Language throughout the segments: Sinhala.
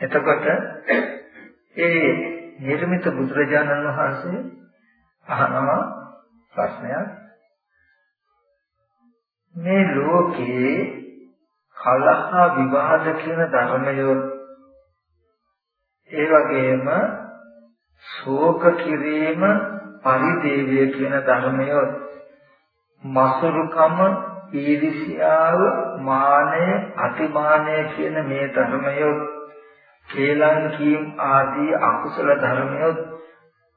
එතකොට ඒ නිර්මිත බුදුරජාණන් වහන්සේ අහනවා ප්‍රශ්නයක්. මේ ලෝකේ කලහ විවාද කියන ධර්මය ඒ වගේම ශෝක කිරීම පරිදේවය කියන ධර්මය මසුරුකම ඊර්ෂ්‍යාව මානය අතිමානය කියන මේ ධර්මය කේලම් කීම් ආදී අකුසල ධර්මය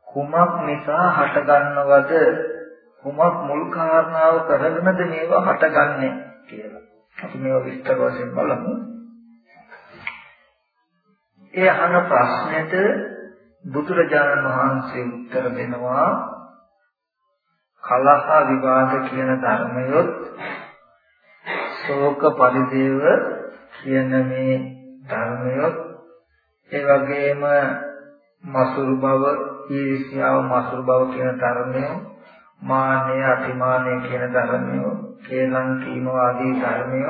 කුමක් නිසා හටගන්නවද කුමක් මුල් කාරණාව කරගෙනද මේවා හටගන්නේ කියලා. අපි මේවා විස්තර වශයෙන් බලමු. ඒ අහන ප්‍රශ්නෙට බුදුරජාණන් වහන්සේ උත්තර දෙනවා කලහ විවාද කියන ධර්මයොත් ශෝක පරිදේව කියන මේ ධර්මයොත් ඒ වගේම මසුරු බව ඊර්ෂ්‍යාව මසුරු බව කියන ධර්මය මානය අතිමානය කියන ධර්මය කේලම් කීම ආදී ධර්මය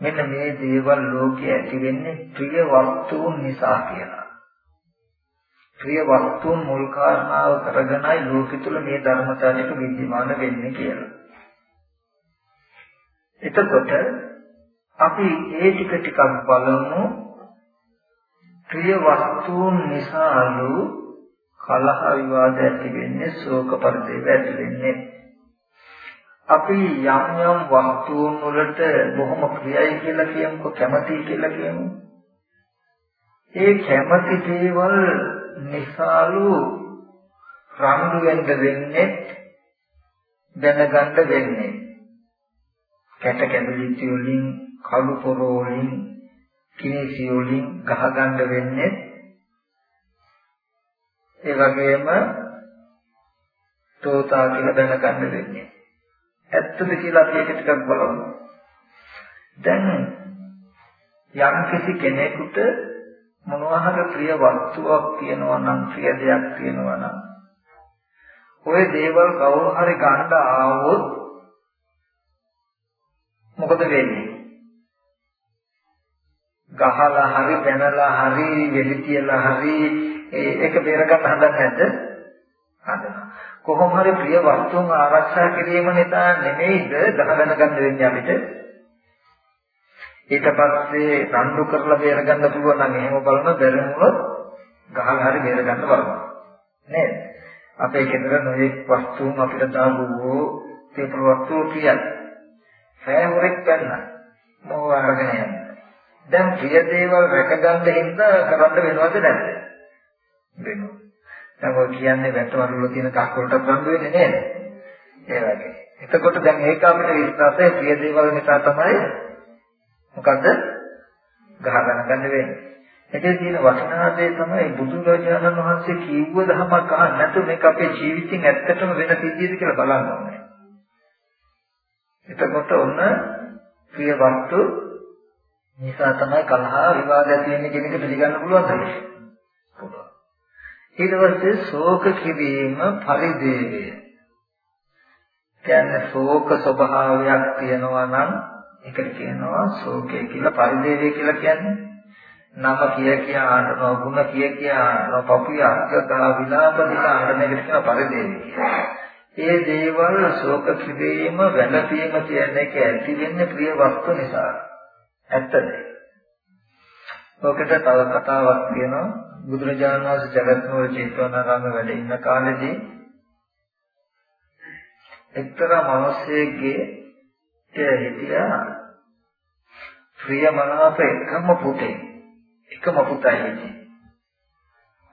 මෙන්න මේ දේවල් ලෝකයේ ඇති වෙන්නේ ප්‍රිය වස්තුන් නිසා කියලා. ප්‍රිය වස්තුන් මුල් කාරණාව කරගෙනයි ලෝකෙ තුල මේ ධර්මතා ටික විද්‍යමාන වෙන්නේ කියලා. එතකොට අපි ඒ ටික ටිකක් බලමු ප්‍රිය වස්තුන් නිසාලු කලහ විවාද ඇති වෙන්නේ ශෝක පරිදේව ඇති වෙන්නේ. අපි යම් යම් වස්තුන් වලට බොහොම ප්‍රියයි කියලා කියමුකෝ කැමතියි කියලා කියමු. ඒ කැමති දේවල් නිසාලු රණ්ඩු වෙන්න වෙන්නේ දැනගන්න වෙන්නේ. කැට කැබලිටි වලින් කළු පොර වලින් කිනිසි වලින් ගහගන්න වෙන්නේ. ඒ වගේම තෝතා කියලා දැනගන්න වෙන්නේ. ඇත්තද කියලා අපි ඒක ටිකක් බලමු. දැන් යම් කිසි කෙනෙකුට මොනවා හරි ප්‍රිය වස්තුවක් තියෙනවා නම් ප්‍රිය දෙයක් තියෙනවා නම් ওই දේවල් කවුරු හරි ගන්න ආවොත් මොකද වෙන්නේ? ගහලා හරි පැනලා හරි වෙලි තියලා හරි ඒක බේරගන්න හදන්නේ නැද්ද? හදනවා. කොහොම හරි ප්‍රිය වස්තුන් ආරක්ෂා කිරීම නිසා නෙමෙයිද ගහගෙන ගන්න වෙන්නේ අපිට? ඊට පස්සේ රණ්ඩු කරලා බේරගන්න පුළුවන් නම් එහෙම බලන බැරිමුණොත් ගහලා හරි බේරගන්න බලනවා. නේද? අපේ ගෙදර නොයෙක් වස්තුන් අපිට දාගුවෝ ඒ වස්තු කියන්නේ සෑහුරෙක් ගන්න මොව අරගෙන යන්න. දැන් ප්‍රිය දේවල් රැකගන්න හින්දා කරන්න වෙනවද නැද්ද? වෙනවා. දැන් ඔය කියන්නේ වැටවල වල තියෙන කක් වලට බඳ වෙන්නේ නේද? ඒ වගේ. එතකොට දැන් ඒක අපිට විශ්වාසය ප්‍රිය දේවල් නිසා තමයි මොකද්ද? ගහගෙන ගන්න වෙන්නේ. ඒකේ තියෙන වටිනා දේ තමයි බුදුරජාණන් වහන්සේ කිව්ව ධමයක් අහන්න නැතු මේක අපේ ජීවිතෙන් ඇත්තටම වෙන සිද්ධියද කියලා බලන්න ඕනේ. එතකොට ඔන්න ප්‍රිය වස්තු නිසා තමයි කලහ විවාද ඇති වෙන්නේ කියන එක පිළිගන්න පුළුවන් තමයි. පුළුවන්. ඊට පස්සේ ශෝක කිරීම පරිදේවය. කියන්නේ ශෝක ස්වභාවයක් තියෙනවා නම් ඒකට කියනවා ශෝකය කියලා පරිදේවය කියලා කියන්නේ. නම කිය කිය ආනන ගුණ කිය කිය ආනන පපුය අත්කා විලාප දිලා ආනන එකට කියන පරිදේවය කියලා. ඒ දේවල් ශෝක කිරීම වැළපීම කියන එක ඇති වෙන්නේ ප්‍රිය වස්තු නිසා. ඇත්තද? ඔකට තව කතාවක් තියෙනවා බුදුරජාණන් වහන්සේ ජගත්නෝර චේතවනාරාමේ වැඩ ඉන්න කාලේදී එක්තරා මිනිසෙක්ගේ හිටියා ප්‍රියමනාප එකම පුතේ එකම පුතයි හිටියේ.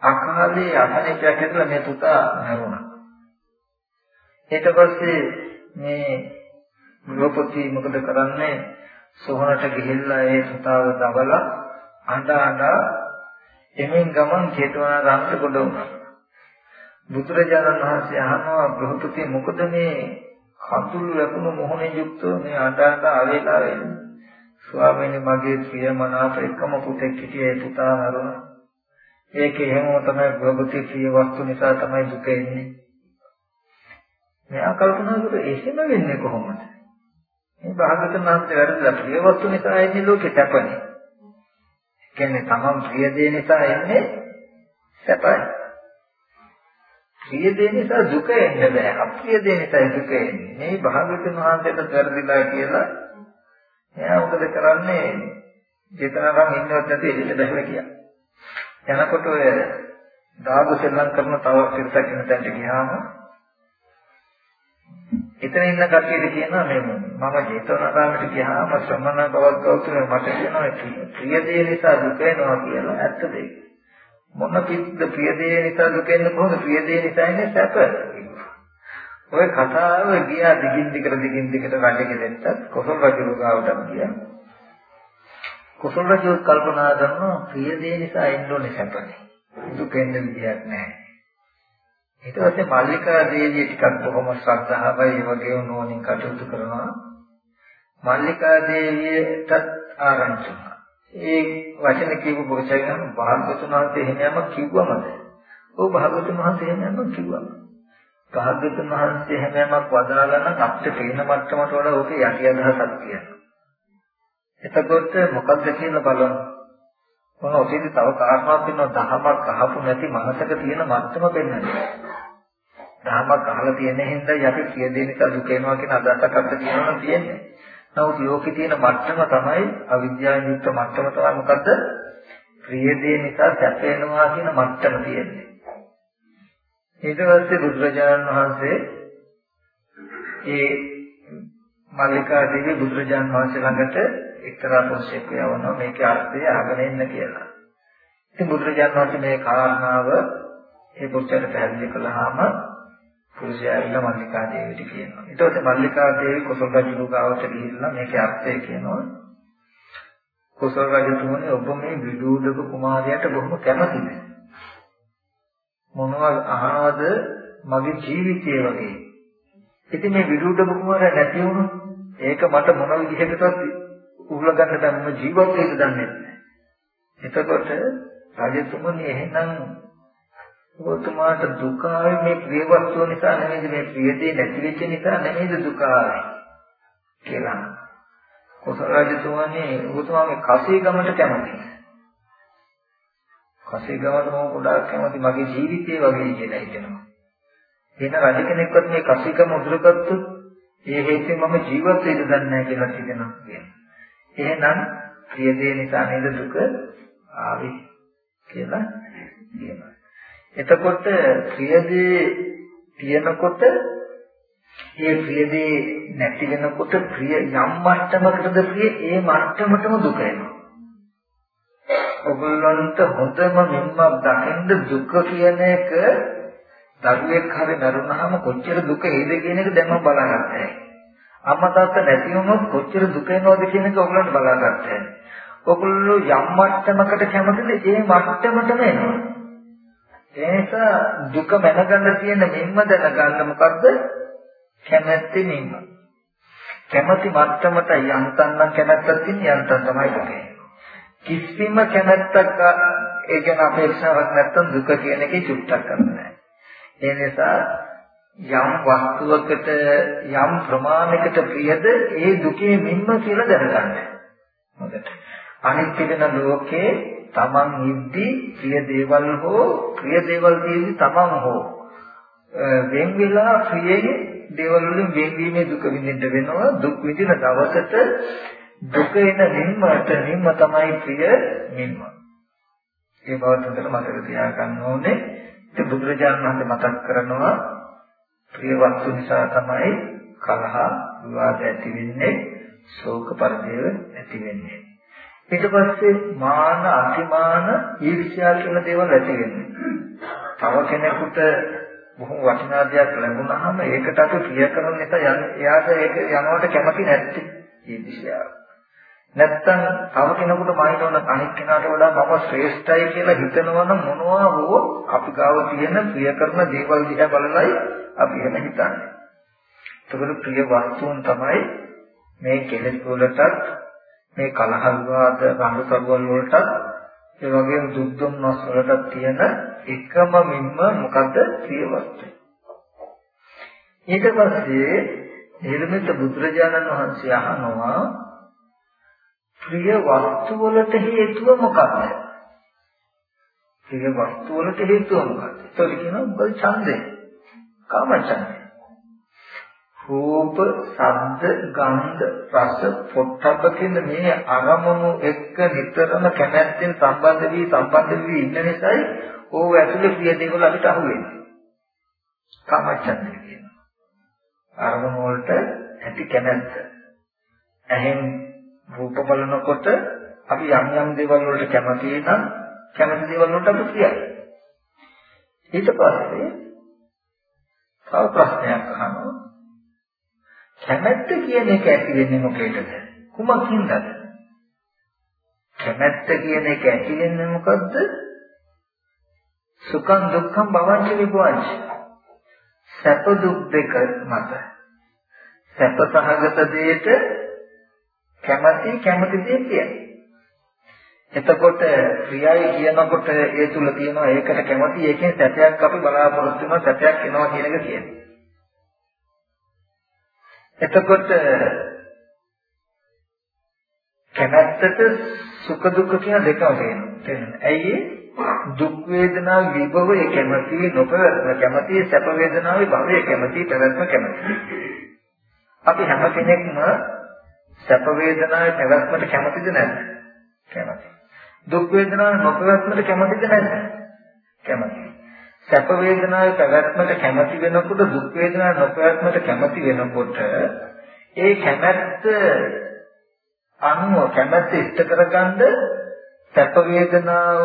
අකාලේ අහණේට ඇතුළේ මේ පුතා මරුණා. ඊට පස්සේ මේ ගෘහපති මොකද කරන්නේ සොහනට ගිහිල්ලා ඒ පුතාව දවලා අඬ අඬ එමින් ගමන් චේතවනාරාමයට ගොඩ වුණා. බුදුරජාණන් වහන්සේ අහනවා ගෘහපති මොකද මේ කඳුළු ලැබුණු මොහොනේ යුක්තව මේ අඬ අඬ ආවේලා වෙන්නේ. ස්වාමීනි මගේ ප්‍රියමනාප එකම පුතෙක් හිටියේ පුතා මරුණා. ඒකේ හැමෝම තමයි ගෘහපති ප්‍රිය වස්තු නිසා තමයි දුක එන්නේ. මෙයා කල්පනා කරුවා එහෙම වෙන්නේ කොහොමද? මේ භාගතුන් වහන්සේ වැඩිලා ප්‍රිය වස්තු නිසා එන්නේ ලෝකෙට අපනේ. කියන්නේ තමන් ප්‍රිය දේ නිසා එන්නේ සැපයි. ප්‍රිය දේ නිසා දුක එන්න බෑ. අප්‍රිය දේ නිසා දුක එන්නේ. මේ භාග්‍යවතුන් වහන්සේට වැරදිලා කියලා එයා මොකද කරන්නේ? චේතනාවෙන් ඉන්නවත් නැති එළියට බහලා කියා. යනකොට ඔය දාගු සෙල්ලම් කරන තව පිරිසක් ඉන්න තැනට ගියාම එතන ඉන්න කට්ටියට කියනවා මේ මම ජේතවනාරාමයට ගියාම ශ්‍රමණ බවක් ගෞතම මට කියනවා ප්‍රිය දේ නිසා දුක වෙනවා කියලා ඇත්තද ඒක මොන පිටද ප්‍රිය දේ නිසා දුක වෙන්නේ කොහොමද? ප්‍රිය දේ නිසා ඉන්නේ සැප. ඔය කතාව ගියා දිගින් දිගට දිගින් දිගට රටේ දෙන්නත් කොසල් රජු ගාවට ගියා. කොසල් රජු කල්පනා කරනවා ප්‍රිය දේ නිසා ඉන්න ඕනේ සැපනේ. දුක වෙන්න විදියක් නැහැ. ඊට පස්සේ මල්ලිකා දේවිය ටිකක් බොහොම ශ්‍රද්ධාවයි ඒ වගේම නෝනින් කටයුතු කරනවා. මල්ලිකා දේවියටත් ආරංචි වුණා. ඒ වචන කියපු බොසයන් භාග්‍යතුන් වහන්සේ එහෙම යමක් කිව්වමද? ඔව් භාග්‍යතුන් වහන්සේ එහෙම යමක් කිව්වා. භාග්‍යතුන් වහන්සේ එහෙම යමක් වදාලා නම් අපිට පේන මට්ටමට වඩා ඕකේ යටි අදහසක් තියෙනවා. එතකොට මොකක්ද කියලා බලන්න. මොන ඔතේදී තව කාරණාවක් වෙනවා දහමක් අහපු නැති මනසක තියෙන මත්තම පෙන්වන්නේ. දහමක් අහලා තියෙන හින්දා අපි කිය දෙන එක දුක වෙනවා කියන අදහසක් අපිට තියෙනවා තියෙන්නේ. නමුත් යෝකේ තියෙන මත්තම තමයි අවිද්‍යාවෙන් යුක්ත මත්තම තමයි මොකද්ද? ප්‍රිය දේ නිසා සැප වෙනවා කියන මත්තම තියෙන්නේ. ඊට පස්සේ බුදුරජාණන් වහන්සේ ඒ මල්ලිකා දේවිය බුදුරජාණන් වහන්සේ ළඟට එක්තරා පුරුෂයෙක් යවනවා මේකේ අර්ථය අහගෙන ඉන්න කියලා. ඉතින් බුදුරජාණන් වහන්සේ මේ කාරණාව ඒ පුරුෂයාට පැහැදිලි කළාම පුරුෂයා ඉන්න මල්ලිකා දේවියට කියනවා. ඊට පස්සේ මල්ලිකා දේවි කොසල් රජු ගාවට ගිහිල්ලා මේකේ අර්ථය කියනවා. කොසල් රජතුමනි ඔබ මේ විදුඩක කුමාරයාට බොහොම කැමතිද? මොනවද අහනවද මගේ ජීවිතය වගේ. ඉතින් මේ විදුඩක කුමාරයා නැති වුණොත් ඒක මට මොන විදිහකටවත් උහුල ගන්න ධර්ම ජීවත් වෙන්න දන්නේ නැහැ. එතකොට රජතුමනි එහෙනම් ඔබතුමාට දුක ආවේ මේ ප්‍රිය වස්තුව නිසා නෙමෙයි මේ ප්‍රිය දේ නැති වෙච්ච නිසා නෙමෙයි දුක ආවේ කියලා. කොසල් රජතුමනි ඔබතුමා මේ කසී ගමට කැමතියි. කසී ගමට මම ගොඩාක් කැමති මගේ ජීවිතේ වගේ කියලා හිතෙනවා. එහෙනම් රජ කෙනෙක්වත් මේ කසී ගම උදුරගත්තොත් ඒ හේතුවෙන් මම ජීවත් වෙන්න දන්නේ නැහැ කියලා හිතෙනවා කියන්නේ. එහෙනම් ප්‍රිය දේ නිසා නේද දුක ආවේ කියලා කියනවා. එතකොට ප්‍රිය දේ තියෙනකොට ඒ ප්‍රිය දේ නැති වෙනකොට ප්‍රිය යම් මට්ටමකටද ප්‍රිය ඒ මට්ටමටම දුක එනවා. ඔගොල්ලන්ට හොඳම මින්මක් දකින්න දුක කියන එක දරුවෙක් හරි දරුණාම කොච්චර දුක එයිද කියන එක දැන් මම බලගත්තා. අම්මා තාත්තා නැති වුණොත් කොච්චර දුක එනවද කියන එක ඔයගොල්ලන්ට බලා ගන්න. ඔයගොල්ලෝ යම් මට්ටමකට කැමතිද ඒ මට්ටමටම එනවා. ඒ නිසා දුක මැනගන්න තියෙන මෙන්න දැනගන්න මොකද්ද? කැමැත්ත මෙන්න. කැමැති මට්ටමට යන්තම් නම් කැමැත්තක් තියෙන යන්තම් තමයි දුක. කිසිම කැමැත්තක් ඒ කියන අපේක්ෂාවක් නැත්තම් දුක කියන එකේ චුට්ටක් කරන්නේ ඒ නිසා යම් වස්තුවකට යම් ප්‍රමාණයකට ප්‍රියද ඒ දුකේ මින්ම කියලා දැනගන්න. හොඳට. අනිත්‍ය වෙන ලෝකේ තමන් නිද්දි ප්‍රිය දේවල් හෝ ප්‍රිය දේවල් තියෙදි තමන් හෝ වෙන් වෙලා ප්‍රියේ දේවල් වලින් වෙන්වීමේ දුක විඳින්න වෙනවා දුක් විඳින දවසට දුක එන නිම්මට නිම්ම තමයි ප්‍රිය නිම්ම. ඒ බව හොඳට මතක තියාගන්න ඕනේ. ඒ බුදුරජාණන් වහන්සේ මතක් කරනවා ප්‍රිය වස්තු නිසා තමයි කලහ විවාද ඇති වෙන්නේ ශෝක පරිදේව ඇති වෙන්නේ. ඊට පස්සේ මාන අතිමාන ඊර්ෂ්‍යා කියන දේවල් ඇති වෙන්නේ. තව කෙනෙකුට බොහොම වටිනා දෙයක් ලැබුණාම ඒකට අපි ප්‍රිය කරන නිසා එයාට ඒක යනවට කැමති නැත්තේ. ඊර්ෂ්‍යාව නැත්තම් තව කෙනෙකුට මයින්වන අනිත් කෙනාට වඩා මම ශ්‍රේෂ්ඨයි කියලා හිතනවා නම් මොනවා හෝ අපි ගාව තියෙන ප්‍රිය කරන දේවල් දිහා බලලයි අපි එහෙම හිතන්නේ. එතකොට ප්‍රිය වස්තුන් තමයි මේ කෙලෙස් වලටත් මේ කලහ විවාද රණ්ඩු සරුවල් වලටත් ඒ වගේම දුක් දුම්නස් වලටත් තියෙන එකම මින්ම මොකද්ද ප්‍රිය වස්තු. ඊට පස්සේ නිර්මිත බුදුරජාණන් වහන්සේ අහනවා ප්‍රිය වස්තු වලට හේතුව මොකක්ද? ප්‍රිය වස්තු වලට හේතුව මොකක්ද? ඒකට කියනවා උඹ ඡන්දය. කාම ඡන්දය. රූප, ශබ්ද, ගන්ධ, රස, පොට්ටබ්බ කියන මේ අරමුණු එක්ක නිතරම කැමැත්තෙන් සම්බන්ධ වී සම්බන්ධ වී ඉන්න නිසායි ඕව ඇතුලේ ප්‍රිය දේවල් අපිට අහුවෙන්නේ. කාමච්ඡන්දය කියනවා. අරමුණු වලට ඇති කැමැත්ත. ඇහෙන් රූප බලනකොට අපි යම් යම් දේවල් වලට කැමති නම් කැමති දේවල් වලට අපි ප්‍රියයි. ඊට පස්සේ තව ප්‍රශ්නයක් අහනවා. කැමැත්ත කියන එක ඇති වෙන්නේ මොකේද? කුමකින්ද? කැමැත්ත කියන එක ඇති වෙන්නේ මොකද්ද? සුඛං දුක්ඛං භවංච විභවංච. සැප දුක් දෙක මත. සැප සහගත දෙයට කැමැති කැමැති දේ කියයි. එතකොට ක්‍රියයි කියනකොට ඒ තුල තියෙනවා ඒකට කැමැති ඒකෙන් සැපයක් අපි බලාපොරොත්තු වෙනවා සැපයක් එනවා කියන එක කියන්නේ. එතකොට කැමැත්තට සුඛ දුක්ඛ කියන දෙකම තියෙනවා. ඇයි දුක් වේදනා විභවය කැමැති නොපැවැත්ම කැමැති සැප වේදනාවේ භවය කැමැති පැවැත්ම කැමැති. අපි හැම කෙනෙක්ම සැප වේදනාවේ පැවැත්මට කැමතිද නැද්ද? කැමති. දුක් වේදනාවේ නොපැවැත්මට කැමතිද නැද්ද? කැමති. සැප වේදනාවේ පැවැත්මට කැමති වෙනකොට දුක් වේදනාවේ නොපැවැත්මට කැමති වෙනකොට ඒ කැමැත්ත අනුව කැමැත්ත ඉෂ්ට කරගන්න සැප වේදනාව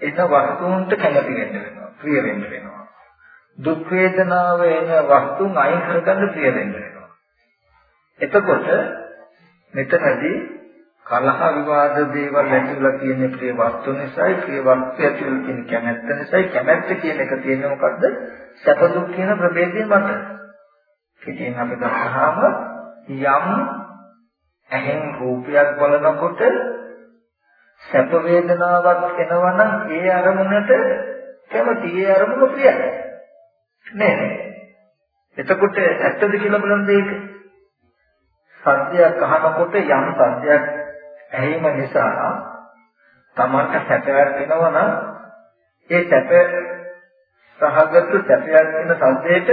එන වස්තුන්ට කැමති වෙන්න වෙනවා ප්‍රිය වෙන්න වෙනවා දුක් වේදනාව එන වස්තුන් අයින් කරගන්න ප්‍රිය වෙන්න වෙනවා එතකොට මෙතනදී කලහ විවාද දේවල් ඇතිවලා තියෙන ප්‍රිය වස්තු නිසායි ප්‍රිය වස්තු ඇතිවලා තියෙන කැමැත්ත නිසායි කැමැත්ත කියන එක තියෙන්නේ මොකද්ද? සැප දුක් කියන ප්‍රභේදය මත. ඉතින් අපි ගත්තාම යම් ඇහෙන් රූපයක් බලනකොට සැප වේදනාවක් එනවනම් ඒ අරමුණට කැමති ඒ අරමුණ ප්‍රියයි. නේද? එතකොට ඇත්තද කියලා බලන්න ඒක. සත්‍යයක් අහනකොට යම් සත්‍යයක් ඇහිම නිසා තමන්ට සැපයක් වෙනවා නම් ඒ සැප සහගත සැපයක් වෙන සද්දයට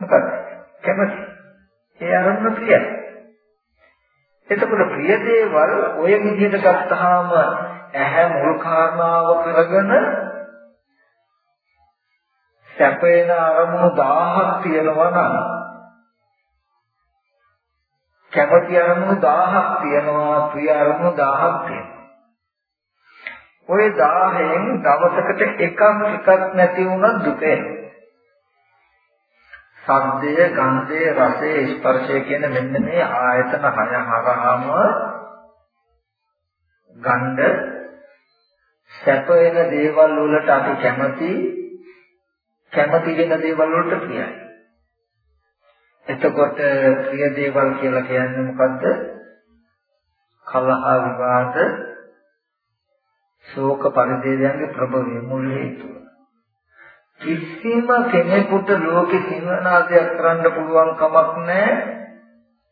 මොකද කැමති. ඒ අරමුණ ප්‍රියයි. එතකොට ප්‍රිය දේවල් ඔය විදිහට ගත්තාම ඇහැ මුල් කාරණාව කරගෙන සැපේන අරමුණු 1000ක් තියෙනවා නම් කැමති අරමුණු 1000ක් තියෙනවා ප්‍රිය අරමුණු 1000ක් තියෙනවා. ওই 1000න් දවසකට එකක් එකක් නැති වුණොත් දුක. සද්දය ගන්ධය රසය ස්පර්ශය කියන මෙන්න මේ ආයතන හය හරහාම ගන්ධ සැප වෙන දේවල් වලට අපි කැමති කැමති වෙන දේවල් වලට ප්‍රියයි. එතකොට ප්‍රිය දේවල් කියලා කියන්නේ මොකද්ද? කලහ විවාද ශෝක පරිදේයන්ගේ ප්‍රබවය මුල් හේතුව. කිසිම කෙනෙකුට ලෝකෙ සිංහනාදයක් කරන්න පුළුවන් කමක් නැහැ.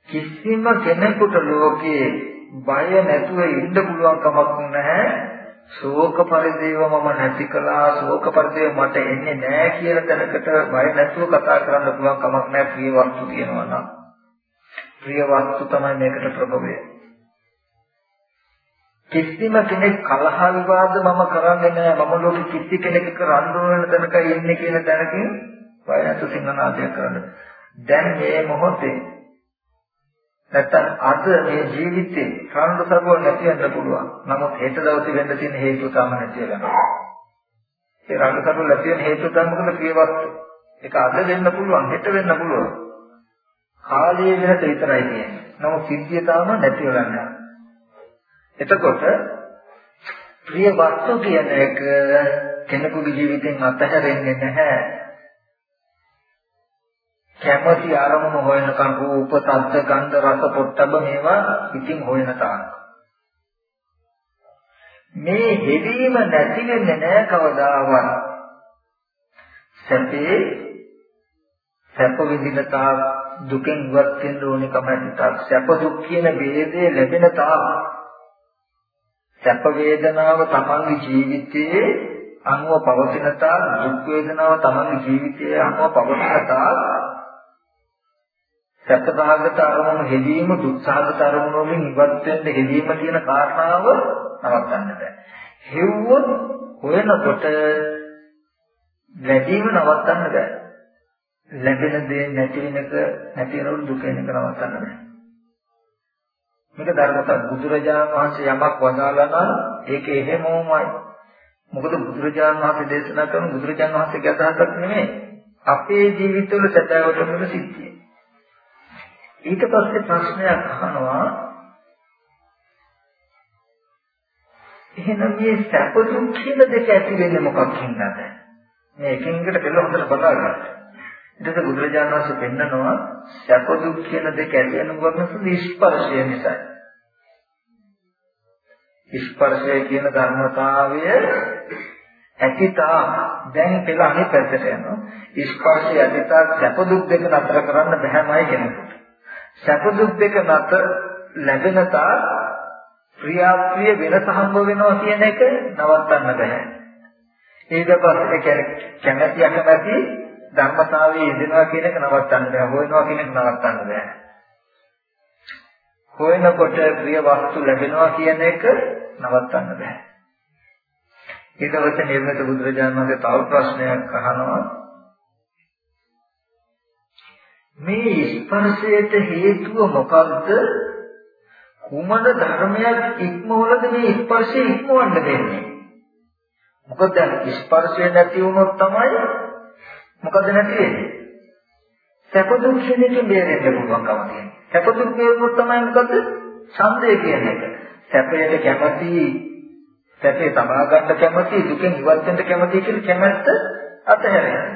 කිසිම කෙනෙකුට ලෝකේ බය නැතුව ඉන්න පුළුවන් කමක් නැහැ. ශෝක පරිදේව මම නැති කළා. ශෝක පරිදේව මට එන්නේ නැහැ කියන තැනකට බය නැතුව කතා කරන්න පුළුවන් කමක් නැහැ ප්‍රිය වස්තු කියනවා නම්. ප්‍රිය වස්තු තමයි මේකට ප්‍රභවය කිසිම කෙනෙක් කලහ විවාද මම කරන්නේ නැහැ. මම ලෝකෙ කිසි කෙනෙක් රණ්ඩු වෙන තැනක ඉන්නේ කියන තැනකින් බය නැතුව සිංහනාදයක් කරන්න. දැන් මේ මොහොතේ නැත්තම් අද මේ ජීවිතේ රණ්ඩු සරුව නැති වෙන්න පුළුවන්. නමුත් හෙට දවසේ වෙන්න තියෙන හේතුව තම නැති වෙනවා. ඒ රණ්ඩු සරුව නැති වෙන හේතුව තමයි මොකද ප්‍රියවස්තු. ඒක අද වෙන්න පුළුවන්, හෙට වෙන්න පුළුවන්. කාලයේ වෙනස විතරයි තියෙන්නේ. නමුත් සිද්ධිය තාම නැති වෙලා නැහැ. එතකොට ප්‍රිය වස්තු කියන එක කෙනෙකුගේ ජීවිතෙන් අතහැරෙන්නේ නැහැ. කැමැති අරමුණු හොයනකම් රූප, ශබ්ද, ගන්ධ, රස, පොට්ටබ මේවා ඉතින් හොයන තාක්. මේ හෙවීම නැති වෙන්නේ නැහැ කවදාවත්. සැපේ සැප විඳින තාක් දුකෙන් ඉවත් වෙන්න ඕනේ කමයි තාක් සැප දුක් කියන ભેදේ ලැබෙන තාක් සැප වේදනාව තමන්ගේ ජීවිතයේ අනුව පවතින තාක් දුක් වේදනාව තමන්ගේ ජීවිතයේ අනුව පවතින තාක් සැපසහගත අරමුණු හෙදීම දුක්සහගත අරමුණු වලින් ඉවත් වෙන්න හෙදීම කියන කාරණාව නවත්තන්න බෑ. හෙව්වොත් හොයනකොට වැඩිම නවත්තන්න බෑ. ලැබෙන දේ නැති වෙනක නැති වෙනකොට දුක වෙනක නවත්තන්න බෑ. මේක ධර්මතා බුදුරජාණන් වහන්සේ යමක් වදාළා නම් ඒක එහෙමමයි. මොකද බුදුරජාණන් වහන්සේ දේශනා කරන බුදුරජාණන් වහන්සේගේ අදහසක් නෙමෙයි. අපේ ජීවිතවල සත්‍යවට මොන සිද්ධිය. ඊට පස්සේ ප්‍රශ්නයක් අහනවා එහෙනම් මේ සැප දුක් කියන දෙක ඇති වෙන්නේ මොකක් හින්දාද? මේ එකින් එකට පෙළ හොඳට බලා ගන්න. ඊට බුදුරජාණන් වහන්සේ පෙන්නනවා සැප දුක් කියන දෙක ඇති වෙන මොකක්ද ස්පර්ශය නිසා. ස්පර්ශය කියන ධර්මතාවය ඇතිතා දැන් පෙළ අනිත් පැත්තට යනවා. ස්පර්ශය ඇතිතා සැප දුක් දෙක නතර කරන්න බැහැමයි කෙනෙකුට. සැප දුක් දෙක නතර ලැබෙන තා ක්‍රියාප්‍රිය වෙනස හම්බ වෙනවා කියන එක නවත්තන්න බෑ. ඊට පස්සේ කියන්නේ කැමැති අකමැති ධර්මතාවයේ යෙදෙනවා කියන එක නවත්තන්න බෑ. හොයනවා කියන එක නවත්තන්න බෑ. හොයනකොට ප්‍රිය වස්තු ලැබෙනවා කියන එක නවත්තන්න බෑ. ඊට පස්සේ නිර්මිත බුදුරජාණන් වහන්සේ තව ප්‍රශ්නයක් අහනවා. මේ ස්පර්ශයට හේතුව මොකක්ද? කුමන ධර්මයක් ඉක්මවලද මේ ස්පර්ශය ඉක්මවන්න දෙන්නේ? මොකද ස්පර්ශය නැති වුණොත් තමයි මොකද නැති වෙන්නේ? සැප දුක් ක්ෂණයෙන් බේරෙන්න පුළුවන්කම තියෙනවා. සැප දුක් බේරුවොත් තමයි මොකද? ඡන්දය කියන එක. සැපයට කැමති, සැපේ තබා ගන්න කැමති, දුකෙන් ඉවත් වෙන්න කැමති කියන කැමැත්ත අතහැරෙනවා.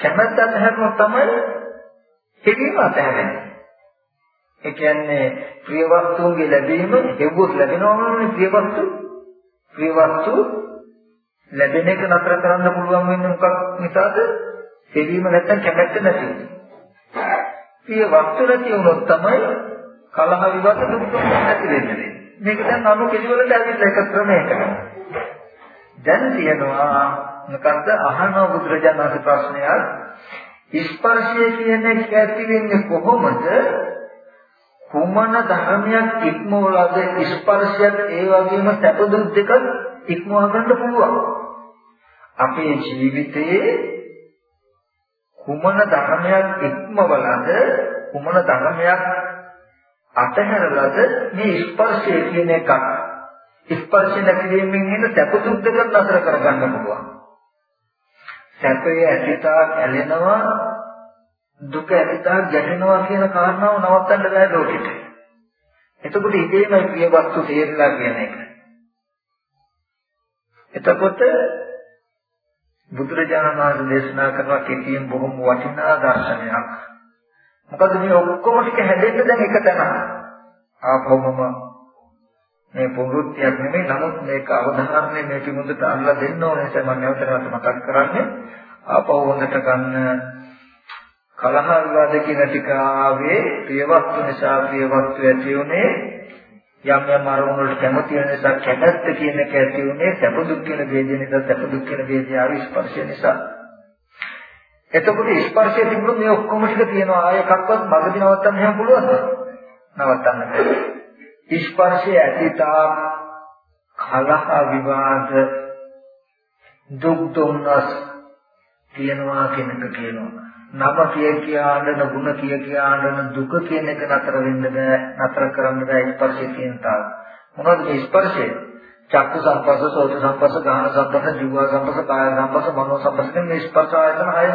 කැමැත්ත අතහැරුණොත් තමයි හිතීම අතහැරෙන්නේ. ඒ කියන්නේ ප්‍රිය වස්තුන්ගේ ලැබීම හෙව්වොත් ලැබෙනවනේ ප්‍රිය වස්තු. ප්‍රිය වස්තු ලැබෙන එක නතර කරන්න පුළුවන් වෙන්නේ මොකක් නිසාද? දෙවීම නැත්තම් කැමැත්ත නැති වෙනවා. ප්‍රිය වස්තු නැති වුණොත් තමයි කලහ විවාද දුක් නැති වෙන්නේ. මේක දැන් අනු කෙලිවලට ඇවිල්ලා එක ක්‍රමයකට. දැන් තියෙනවා මොකද්ද අහන බුදුරජාණන් වහන්සේ ප්‍රශ්නයක් ස්පර්ශය කියන එක ඇති වෙන්නේ කොහොමද? කුමන ධර්මයක් ඉක්මවලාද ස්පර්ශයත් ඒ වගේම සැප දුක් දෙක ඉක්මවා ගන්න පුළුවන්. අපේ ජීවිතයේ කුමන ධර්මයක් ඉක්මවලාද කුමන ධර්මයක් අතහැරලාද මේ ස්පර්ශය කියන එකක් ස්පර්ශ නැතිවීමෙන් එන සැප දුක් දෙක නතර කරගන්න පුළුවන්. සැපයේ ඇතිතා ඇලෙනවා දුක ඇතිතා ගැටෙනවා කියන කාරණාව නවත්තන්න බෑ ලෝකෙට. එතකොට ඉතේම ප්‍රිය වස්තු තේරලා කියන එක. එතකොට බුදුරජාණන් වහන්සේ දේශනා කරන කෙටියෙන් බොහොම වටිනා දර්ශනයක්. මොකද මේ ඔක්කොම ටික හැදෙන්න දැන් එක තැන. ආපහුම මේ පුරුත්තියක් නෙමෙයි. නමුත් මේක අවධාරණය මේ පිමුදට අල්ලා දෙන්න ඕනේ නිසා මම නැවත මතක් කරන්නේ ආපහු හොඳට ගන්න කලහ විවාද කියන ටික ආවේ ප්‍රියවස්තු නිසා ප්‍රියවස්තු ඇති උනේ යම් යම් අරමුණු වලට කැමති වෙන නිසා කැමැත්ත කියන එක ඇති උනේ සැප දුක් කියන ભેදය නිසා සැප දුක් කියන ભેදය ආවේ ස්පර්ශය නිසා. එතකොට ස්පර්ශය තිබුණොත් මේ ඔක්කොම ටික තියෙනවා. ආය එකක්වත් මගදී නවත්තන්න එහෙම පුළුවන්ද? නවත්තන්න බැහැ. ස්පර්ශය ඇතිතා කලහ විවාද දුක් දුන්නස් කියනවා කෙනක කියනවා. නම කිය කියා අඬන ಗುಣ කිය කියා අඬන දුක කියන එක නතර වෙන්න බෑ නතර කරන්න බෑ ස්පර්ශය කියන තාව මොනවද මේ ස්පර්ශය? චක්කු සංපස්ස සෝත සංපස්ස ගාහන සංපස්ස ජීව සංපස්ස කාය සංපස්ස මනෝ සංපස්ස මේ ස්පර්ශ ආයතන හය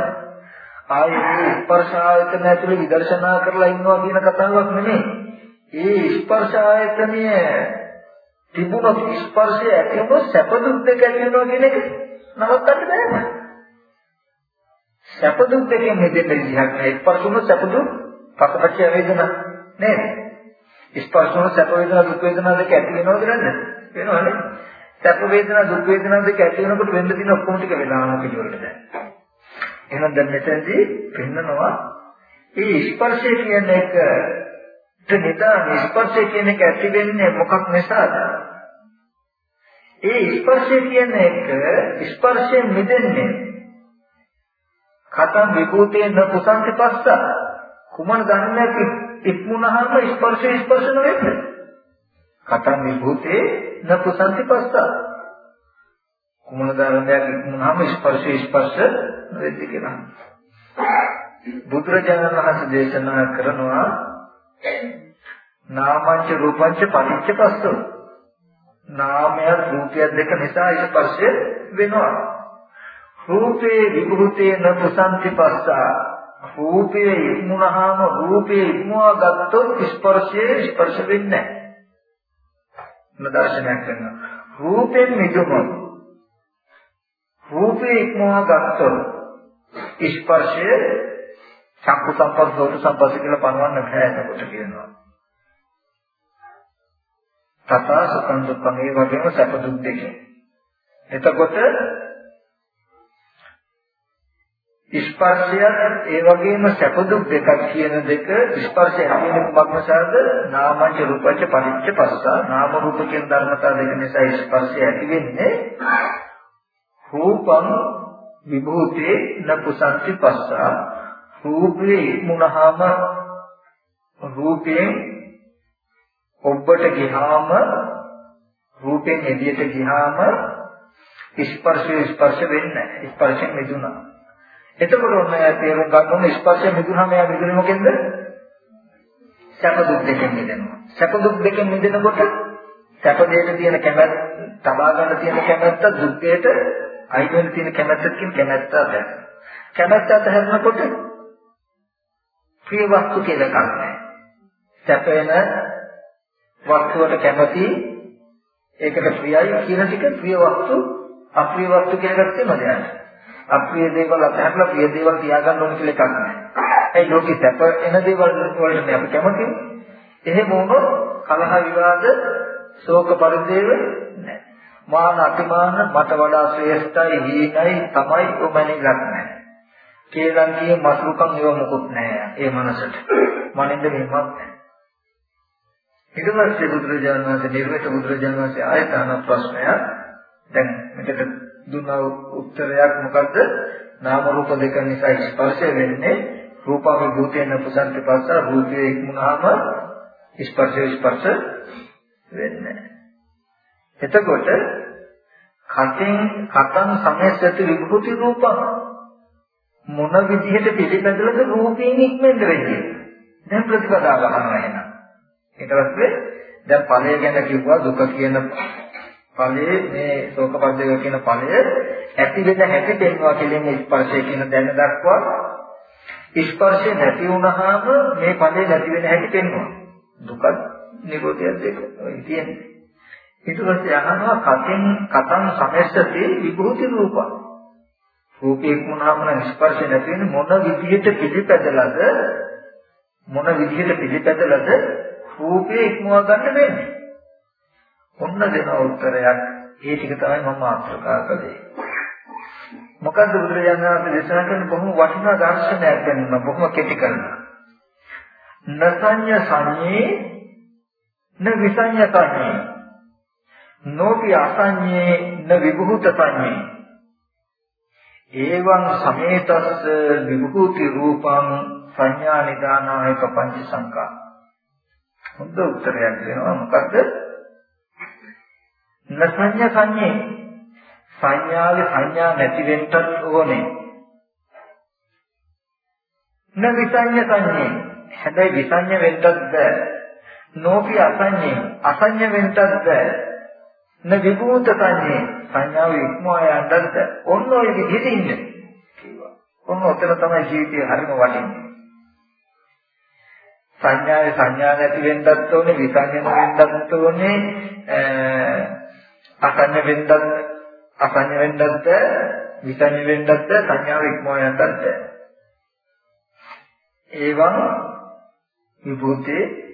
ආයේ ස්පර්ශ ආයතන ඇතුළේ විදර්ශනා කරලා ඉන්නවා කියන කතාවක් නෙමෙයි. ඒ ස්පර්ශ ආයතනය තිබුණොත් ස්පර්ශය ඇති වුණොත් සැප දුක් දෙක ඇති වෙනවා කියන එක නවත්තන්න බෑ. සැප දුක් දෙකෙන් මෙදෙන්න විදිහක් නෑ ස්පර්ශුන සැප දුක් පසපච්ච වේදනා නේද? ස්පර්ශුන සැප වේදනා දුක් වේදනා දෙක ඇති වෙනවද නැද්ද? වෙනවනේ සැප වේදනා දුක් වේදනා දෙක ඇති වෙනකොට වෙන්න තියෙන ඔක්කොම ටික වෙලාම පිළිවෙලට දැන් එහෙනම් දැන් මෙතනදී පෙන්නනවා ඒ ස්පර්ශය කියන එකට නිදාන ස්පර්ශය කියන එක ඇති වෙන්නේ මොකක් නිසාද? ඒ ස්පර්ශය කියන එක ස්පර්ශයෙන් මිදෙන්නේ කතම් විභූතේන කුසන්ති පස්ස. කුමන දන්නේ ඉක්මුණහම ස්පර්ශය ස්පර්ශ නොවෙන්නේ. කතම් විභූතේ න කුසන්ති පස්ස. කුමන ධර්මයක් ඉක්මුණහම ස්පර්ශය ස්පර්ශ නොවෙද්දී කියලා. බුදුරජාණන් වහන්සේ දේශනා කරනවා නාමංච රූපංච පටිච්ච පස්සෝ. නාමය රූපය දෙක නිසා ස්පර්ශය වෙනවා. රූපේ විභූතේ නපසන්ති පස්සා. රූපේ ඉක්මුණාම රූපේ ඉක්මවා ගත්තොත් ස්පර්ශයේ ස්පර්ශ වෙන්නේ නැහැ. දර්ශනයක් කරනවා. රූපෙන් මිදුණොත් රූපේ ඉක්මවා ගත්තොත් ස්පර්ශය චක්කු සම්පස් දෝත සම්පස් කියලා පනවන්න බෑ එතකොට කියනවා. තථා සුඛං දුක්ඛං ඒ වගේම සැප දුක් දෙකේ. එතකොට ස්පර්ශයත් ඒ වගේම සැප දුක් දෙකක් කියන දෙක ස්පර්ශය හැදෙන මග්නසාද නාමංච රූපංච පරිච්ඡ පස්සා නාම රූප කියන ධර්මතා දෙක නිසා ස්පර්ශය ඇති වෙන්නේ රූපං විභූතේ නපුසන්ති පස්සා රූපේ ඉක්මුණාම රූපයෙන් ඔබට ගියාම රූපෙන් එළියට ගියාම ස්පර්ශය ස්පර්ශ වෙන්නේ නැහැ. ස්පර්ශයෙන් මිදුණා. එතකොට ඔන්න තේරුම් ගන්න ඕනේ ස්පර්ශය මිදුණාම එයා මිදුනේ මොකෙන්ද? සැප දුක් දෙකෙන් මිදෙනවා. සැප දුක් දෙකෙන් මිදෙනකොට සැප දෙයට තියෙන කැමැත්ත තබා ගන්න තියෙන කැමැත්ත දුක් දෙයට අයිති වෙන තියෙන කැමැත්තකින් කැමැත්ත අතහැරෙනවා. කැමැත්ත අතහැරනකොට ප්‍රිය වස්තු කියලා එකක් නැහැ. සැපෙන වස්තුවට කැමති ඒකට ප්‍රියයි කියන ටික ප්‍රිය වස්තු අප්‍රිය වස්තු කියලා එකක් තියෙනවද? අප්‍රිය දේවල් අතහැරලා ප්‍රිය දේවල් තියාගන්න ඕන කියලා එකක් නැහැ. ඒ ලෝකේ සැප එන දේවල් වලට අපි කැමති. එහෙම වුණොත් කලහ විවාද ශෝක පරිදේව නැහැ. මාන අතිමාන මට වඩා ශ්‍රේෂ්ඨයි හීනයි තමයි ඔබනේ ලක් නැහැ. කේලම් කියේ මසුරුකම් ඒව මොකුත් නැහැ. ඒ මනසට. මනින්ද මෙහෙමත් නැහැ. ඊට පස්සේ බුදුරජාණන් වහන්සේ නිර්මිත බුදුරජාණන් වහන්සේ ආයත අහන ප්‍රශ්නයක් දැන් මෙතන දුන්න උත්තරයක් මොකද්ද? නාම රූප දෙක නිසා ස්පර්ශය වෙන්නේ රූපාවේ භූතේන පුසන්ති පස්ස රූපයේ ඉක්මුණාම ස්පර්ශය ස්පර්ශ වෙන්නේ. එතකොට කතෙන් කතං සමයසති විභූති රූපං මොන විදිහට පිළිපැදලද රූපයෙන් ඉක්මෙන්න වෙන්නේ. දැන් ප්‍රතිපදාව ගන්නවා එහෙනම්. ඊට පස්සේ දැන් ඵලය ගැන කිව්වා දුක කියන ඵලයේ මේ ශෝක පරිදේව කියන ඵලය ඇති වෙන හැටි දෙන්නවා කියන්නේ ස්පර්ශය කියන දැන දක්වා ස්පර්ශය නැති වුණාම මේ ඵලය නැති වෙන හැටි දෙන්නවා. දුක නිරෝධය දෙක. ඔය කියන්නේ. ඊට පස්සේ අහනවා කතෙන් කතං සමස්සති විභූති රූපං රූපේ මොනවාම නම් ස්පර්ශ නැති වෙන මොන විදිහට පිළිපැදලාද මොන විදිහට පිළිපැදලාද රූපේ ඉක්මවා ගන්න වෙන්නේ. ඔන්න දෙන උත්තරයක් ඒ ටික තමයි මම ආත්‍රකා කළේ. මොකද්ද බුදුරජාණන් වහන්සේ දේශනා කරන බොහොම වටිනා දර්ශනයක් ගන්න බොහොම කෙටි කරනවා. නසඤ්ඤ සංඤේ න විසඤ්ඤ සංඤේ නෝපි අසඤ්ඤේ න විභූත සංඤේ ඒවං සමේතස්ස විභූති රූපං සංඥා නිදානාය පංච සංකා. හොඳ උත්තරයක් දෙනවා. මොකද්ද? නසඤ්ඤ සංඤේ සංඥාවේ සංඥා නැති වෙන්නත් ඕනේ. න විසඤ්ඤ සංඤේ හැබැයි විසඤ්ඤ වෙන්නත් බෑ. නෝපි අසඤ්ඤේ. අසඤ්ඤ වෙන්නත් බෑ. න විභූත සංඤේ සංඥාව ඉක්මවා යන්නත් ඔන්න ඔය විදිහට ඉන්න කිව්වා. ඔන්න ඔතන තමයි ජීවිතය හරිම වටින්නේ. සංඥාවේ සංඥා නැති වෙන්නත් ඕනේ, විසංඥ වෙන්නත් ඕනේ, අසඤ්ඤ වෙන්නත් අසඤ්ඤ වෙන්නත් විසංඥ වෙන්නත් සංඥාව ඉක්මවා යන්නත් ඒවං විභූතේ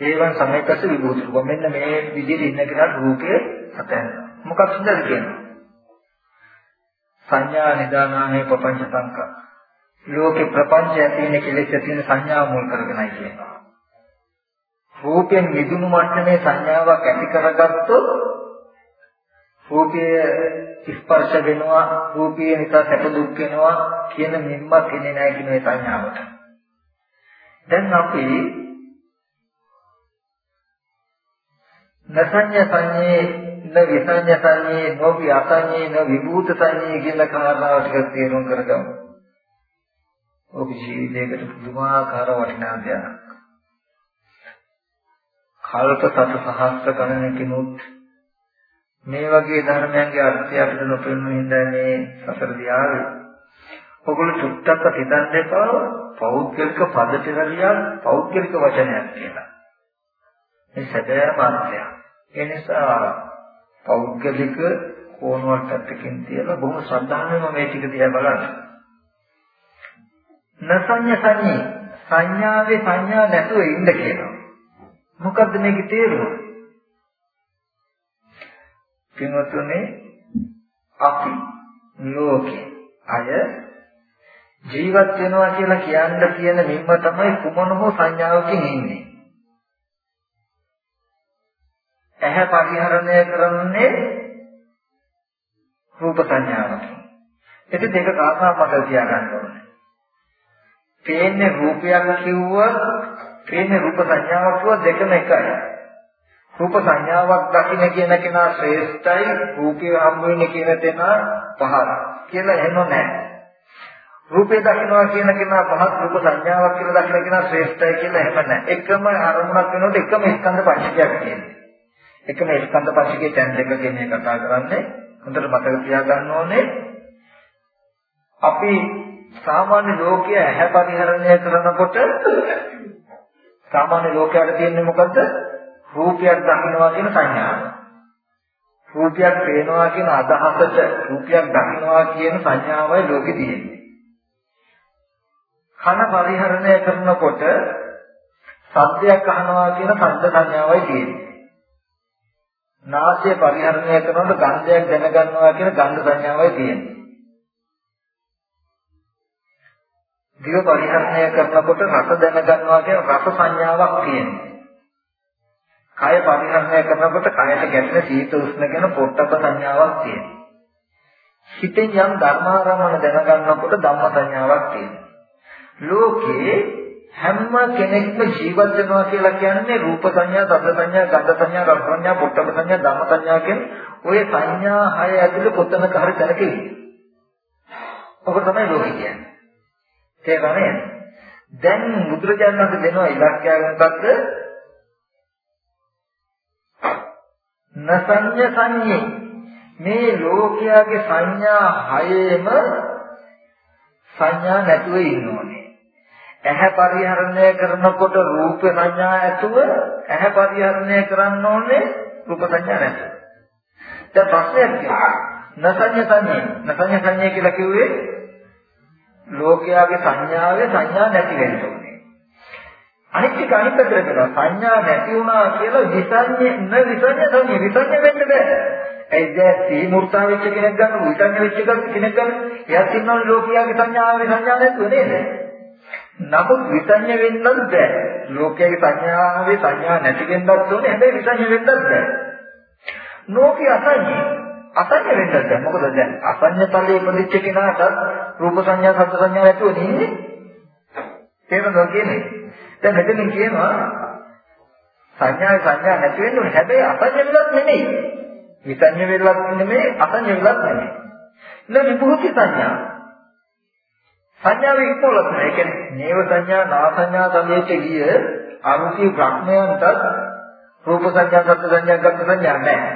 ඒවන් සමයකස විභූති රූප මෙන්න මේ විදිහට ඉන්න කෙනාට රූපය අතහැරෙනවා මොකක්ද කියන්නේ සංඥා නිදානානේ පపంచ සංකා ලෝකේ ප්‍රපංචය තියෙන කෙලෙස් තියෙන සංඥාව මුල් කරගෙනයි කියනවා. රූපයෙන් මිදුණු මට්ටමේ සංඥාවක් ඇති කරගත්තොත් රූපය ස්පර්ශ වෙනවා රූපය නිසා සැප දුක් වෙනවා කියන නිම්මක් එන්නේ නැහැ කියන ඒ සංඥාවට. දැන් අපි නසඤ්ඤ සංඤේ න විසඤ්ඤ සංඤේ නොවි අසඤ්ඤේ න විභූත සංඤේ කියන කාරණාව ටික තේරුම් කරගමු. ඔබ ජීවිතයකට පුදුමාකාර වටිනා දෙයක්. කල්ප සත සහස්‍ර ගණනකිනුත් මේ වගේ ධර්මයන්ගේ අර්ථය අපිට නොපෙනුන හින්දා මේ සසර දියාවේ. ඔගොල්ලෝ චුට්ටක් හිතන්න එපා පෞද්ගලික පද පෙරලියක් පෞද්ගලික වචනයක් කියලා. මේ සැබෑම අර්ථයක්. ඒ නිසා පෞද්ගලික කෝණවලට පැත්තකින් තියලා බොහොම ශ්‍රද්ධාවෙන්ම මේ ටික දිහා බලන්න. නසඤ්ඤ සංඤේ සංඥාවේ සංඥා නැතුව ඉන්න කියනවා. මොකද්ද මේකේ තේරුම? පින්වත්නි අපි ලෝකේ අය ජීවත් වෙනවා කියලා කියන්න කියන නිම්ම තමයි කුමන හෝ සංඥාවකින් ඉන්නේ. ඇහැ පරිහරණය කරන්නේ රූප සංඥාවකින්. ඒක දෙක කාරණා මතක තියාගන්න ඕනේ. පේන්නේ රූපයක් කිව්වොත් පේන්නේ රූප සංඥාවක් කිව්වොත් දෙකම එකයි. රූප සංඥාවක් දකින්න කියන කෙනා ශ්‍රේෂ්ඨයි රූපය හම් වෙන්නේ කියන තැන පහර කියලා එහෙම නැහැ. රූපේ දකින්නවා කියන කෙනා පහත් රූප සංඥාවක් කියලා දකින්න කෙනා ශ්‍රේෂ්ඨයි කියලා එහෙම නැහැ. එකම අරමුණක් වෙනකොට එකම ස්කන්ධ පංචකයක් තියෙනවා. එකම ස්කන්ධ පංචකයේ තැන් දෙක කියන එක කතා කරන්නේ හොඳට මතක තියාගන්න ඕනේ. අපි සාමාන්‍ය ලෝකයේ ඇහැ පරිහරණය කරනකොට සාමාන්‍ය ලෝකයට තියෙන්නේ මොකද්ද? රූපයක් දකින්නවා කියන සංඥාව. රූපයක් පේනවා කියන අදහසට රූපයක් දකින්නවා කියන සංඥාවයි ලෝකේ තියෙන්නේ. කන පරිහරණය කරනකොට සද්දයක් අහනවා කියන ශබ්ද සංඥාවයි තියෙන්නේ. නාසය පරිහරණය කරනකොට ගන්ධයක් දැනගන්නවා කියන ගන්ධ සංඥාවයි තියෙන්නේ. දිව පරිහරණය කරනකොට රස දැනගන්නවා කියන රස සංඥාවක් තියෙනවා. කය පරිහරණය කරනකොට කයට ගැටෙන සීත උෂ්ණ කියන පොට්ටබ සංඥාවක් තියෙනවා. හිතෙන් යම් ධර්මාරමණ දැනගන්නකොට ධම්ම සංඥාවක් තියෙනවා. ලෝකේ හැම කෙනෙක්ම ජීවත් වෙනවා කියලා කියන්නේ රූප සංඥා, සබ්ද සංඥා, ගන්ධ සංඥා, රස සංඥා, පොට්ටබ සංඥා, ධම්ම සංඥා කියන ඔය සංඥා හය ඇතුළේ කොතනක හරි තැනක ඉන්නේ. ඔබ තමයි ලෝකේ කියන්නේ. තේරුණාද? දැන් බුදුරජාණන් වහන්සේ දෙනවා ඉලක්කය මොකක්ද? නසඤ්ඤ සංඤේ මේ ලෝකයාගේ සංඥා හයේම සංඥා නැතුව ඉන්නෝනේ. ඇහැ පරිහරණය කරනකොට රූප සංඥා ඇතුව ඇහැ පරිහරණය කරන්න ඕනේ රූප සංඥා නැතුව. දැන් ප්‍රශ්නයක් තියෙනවා. නසඤ්ඤ සංඤේ නසඤ්ඤ සංඤේ කියලා කිව්වේ ලෝකයාගේ සංඥාවේ සංඥා නැති වෙන්න ඕනේ. අනිත් එක අනිත් පැත්තට කරනවා සංඥා නැති වුණා කියලා විසඤ්ඤ න විසඤ්ඤ සංඥා විසඤ්ඤ වෙන්න බෑ. ඒ දැන් සීමුර්තා වෙච්ච කෙනෙක් ගන්න විසඤ්ඤ වෙච්ච කෙනෙක් ගන්න එයා කියනවා ලෝකයාගේ සංඥාවේ සංඥා නැතුව නේද? නමුත් විසඤ්ඤ වෙන්නත් බෑ. ලෝකයාගේ සංඥාවේ සංඥා නැති වෙන්නත් ඕනේ හැබැයි විසඤ්ඤ වෙන්නත් බෑ. ලෝකේ අසඤ්ඤ අසඤ්ඤ වෙන්නත් බෑ. මොකද දැන් අසඤ්ඤ තලයේ ඉපදිච්ච කෙනාට රූප සංඥා සත්‍ය සංඥා නැතුව නෙන්නේ. තේරුණා කියන්නේ? දැන් මෙතනින් කියනවා සංඥා සංඥා නැති වෙන්න ඕනේ. හැබැයි අසඤ්ඤ වෙලත් නෙමෙයි. විසඤ්ඤ වෙලත් නෙමෙයි අසඤ්ඤ වෙලත් නෙමෙයි. න විභූති සංඥා. සංඥාවේ ඉක්මවලත් නෑ. ඒ කියන්නේ නේව සංඥා නා සංඥා සමේත ගිය අරුචි ප්‍රඥයන්ට රූප සංඥා සත්‍ය සංඥා ගත සංඥා නෑ.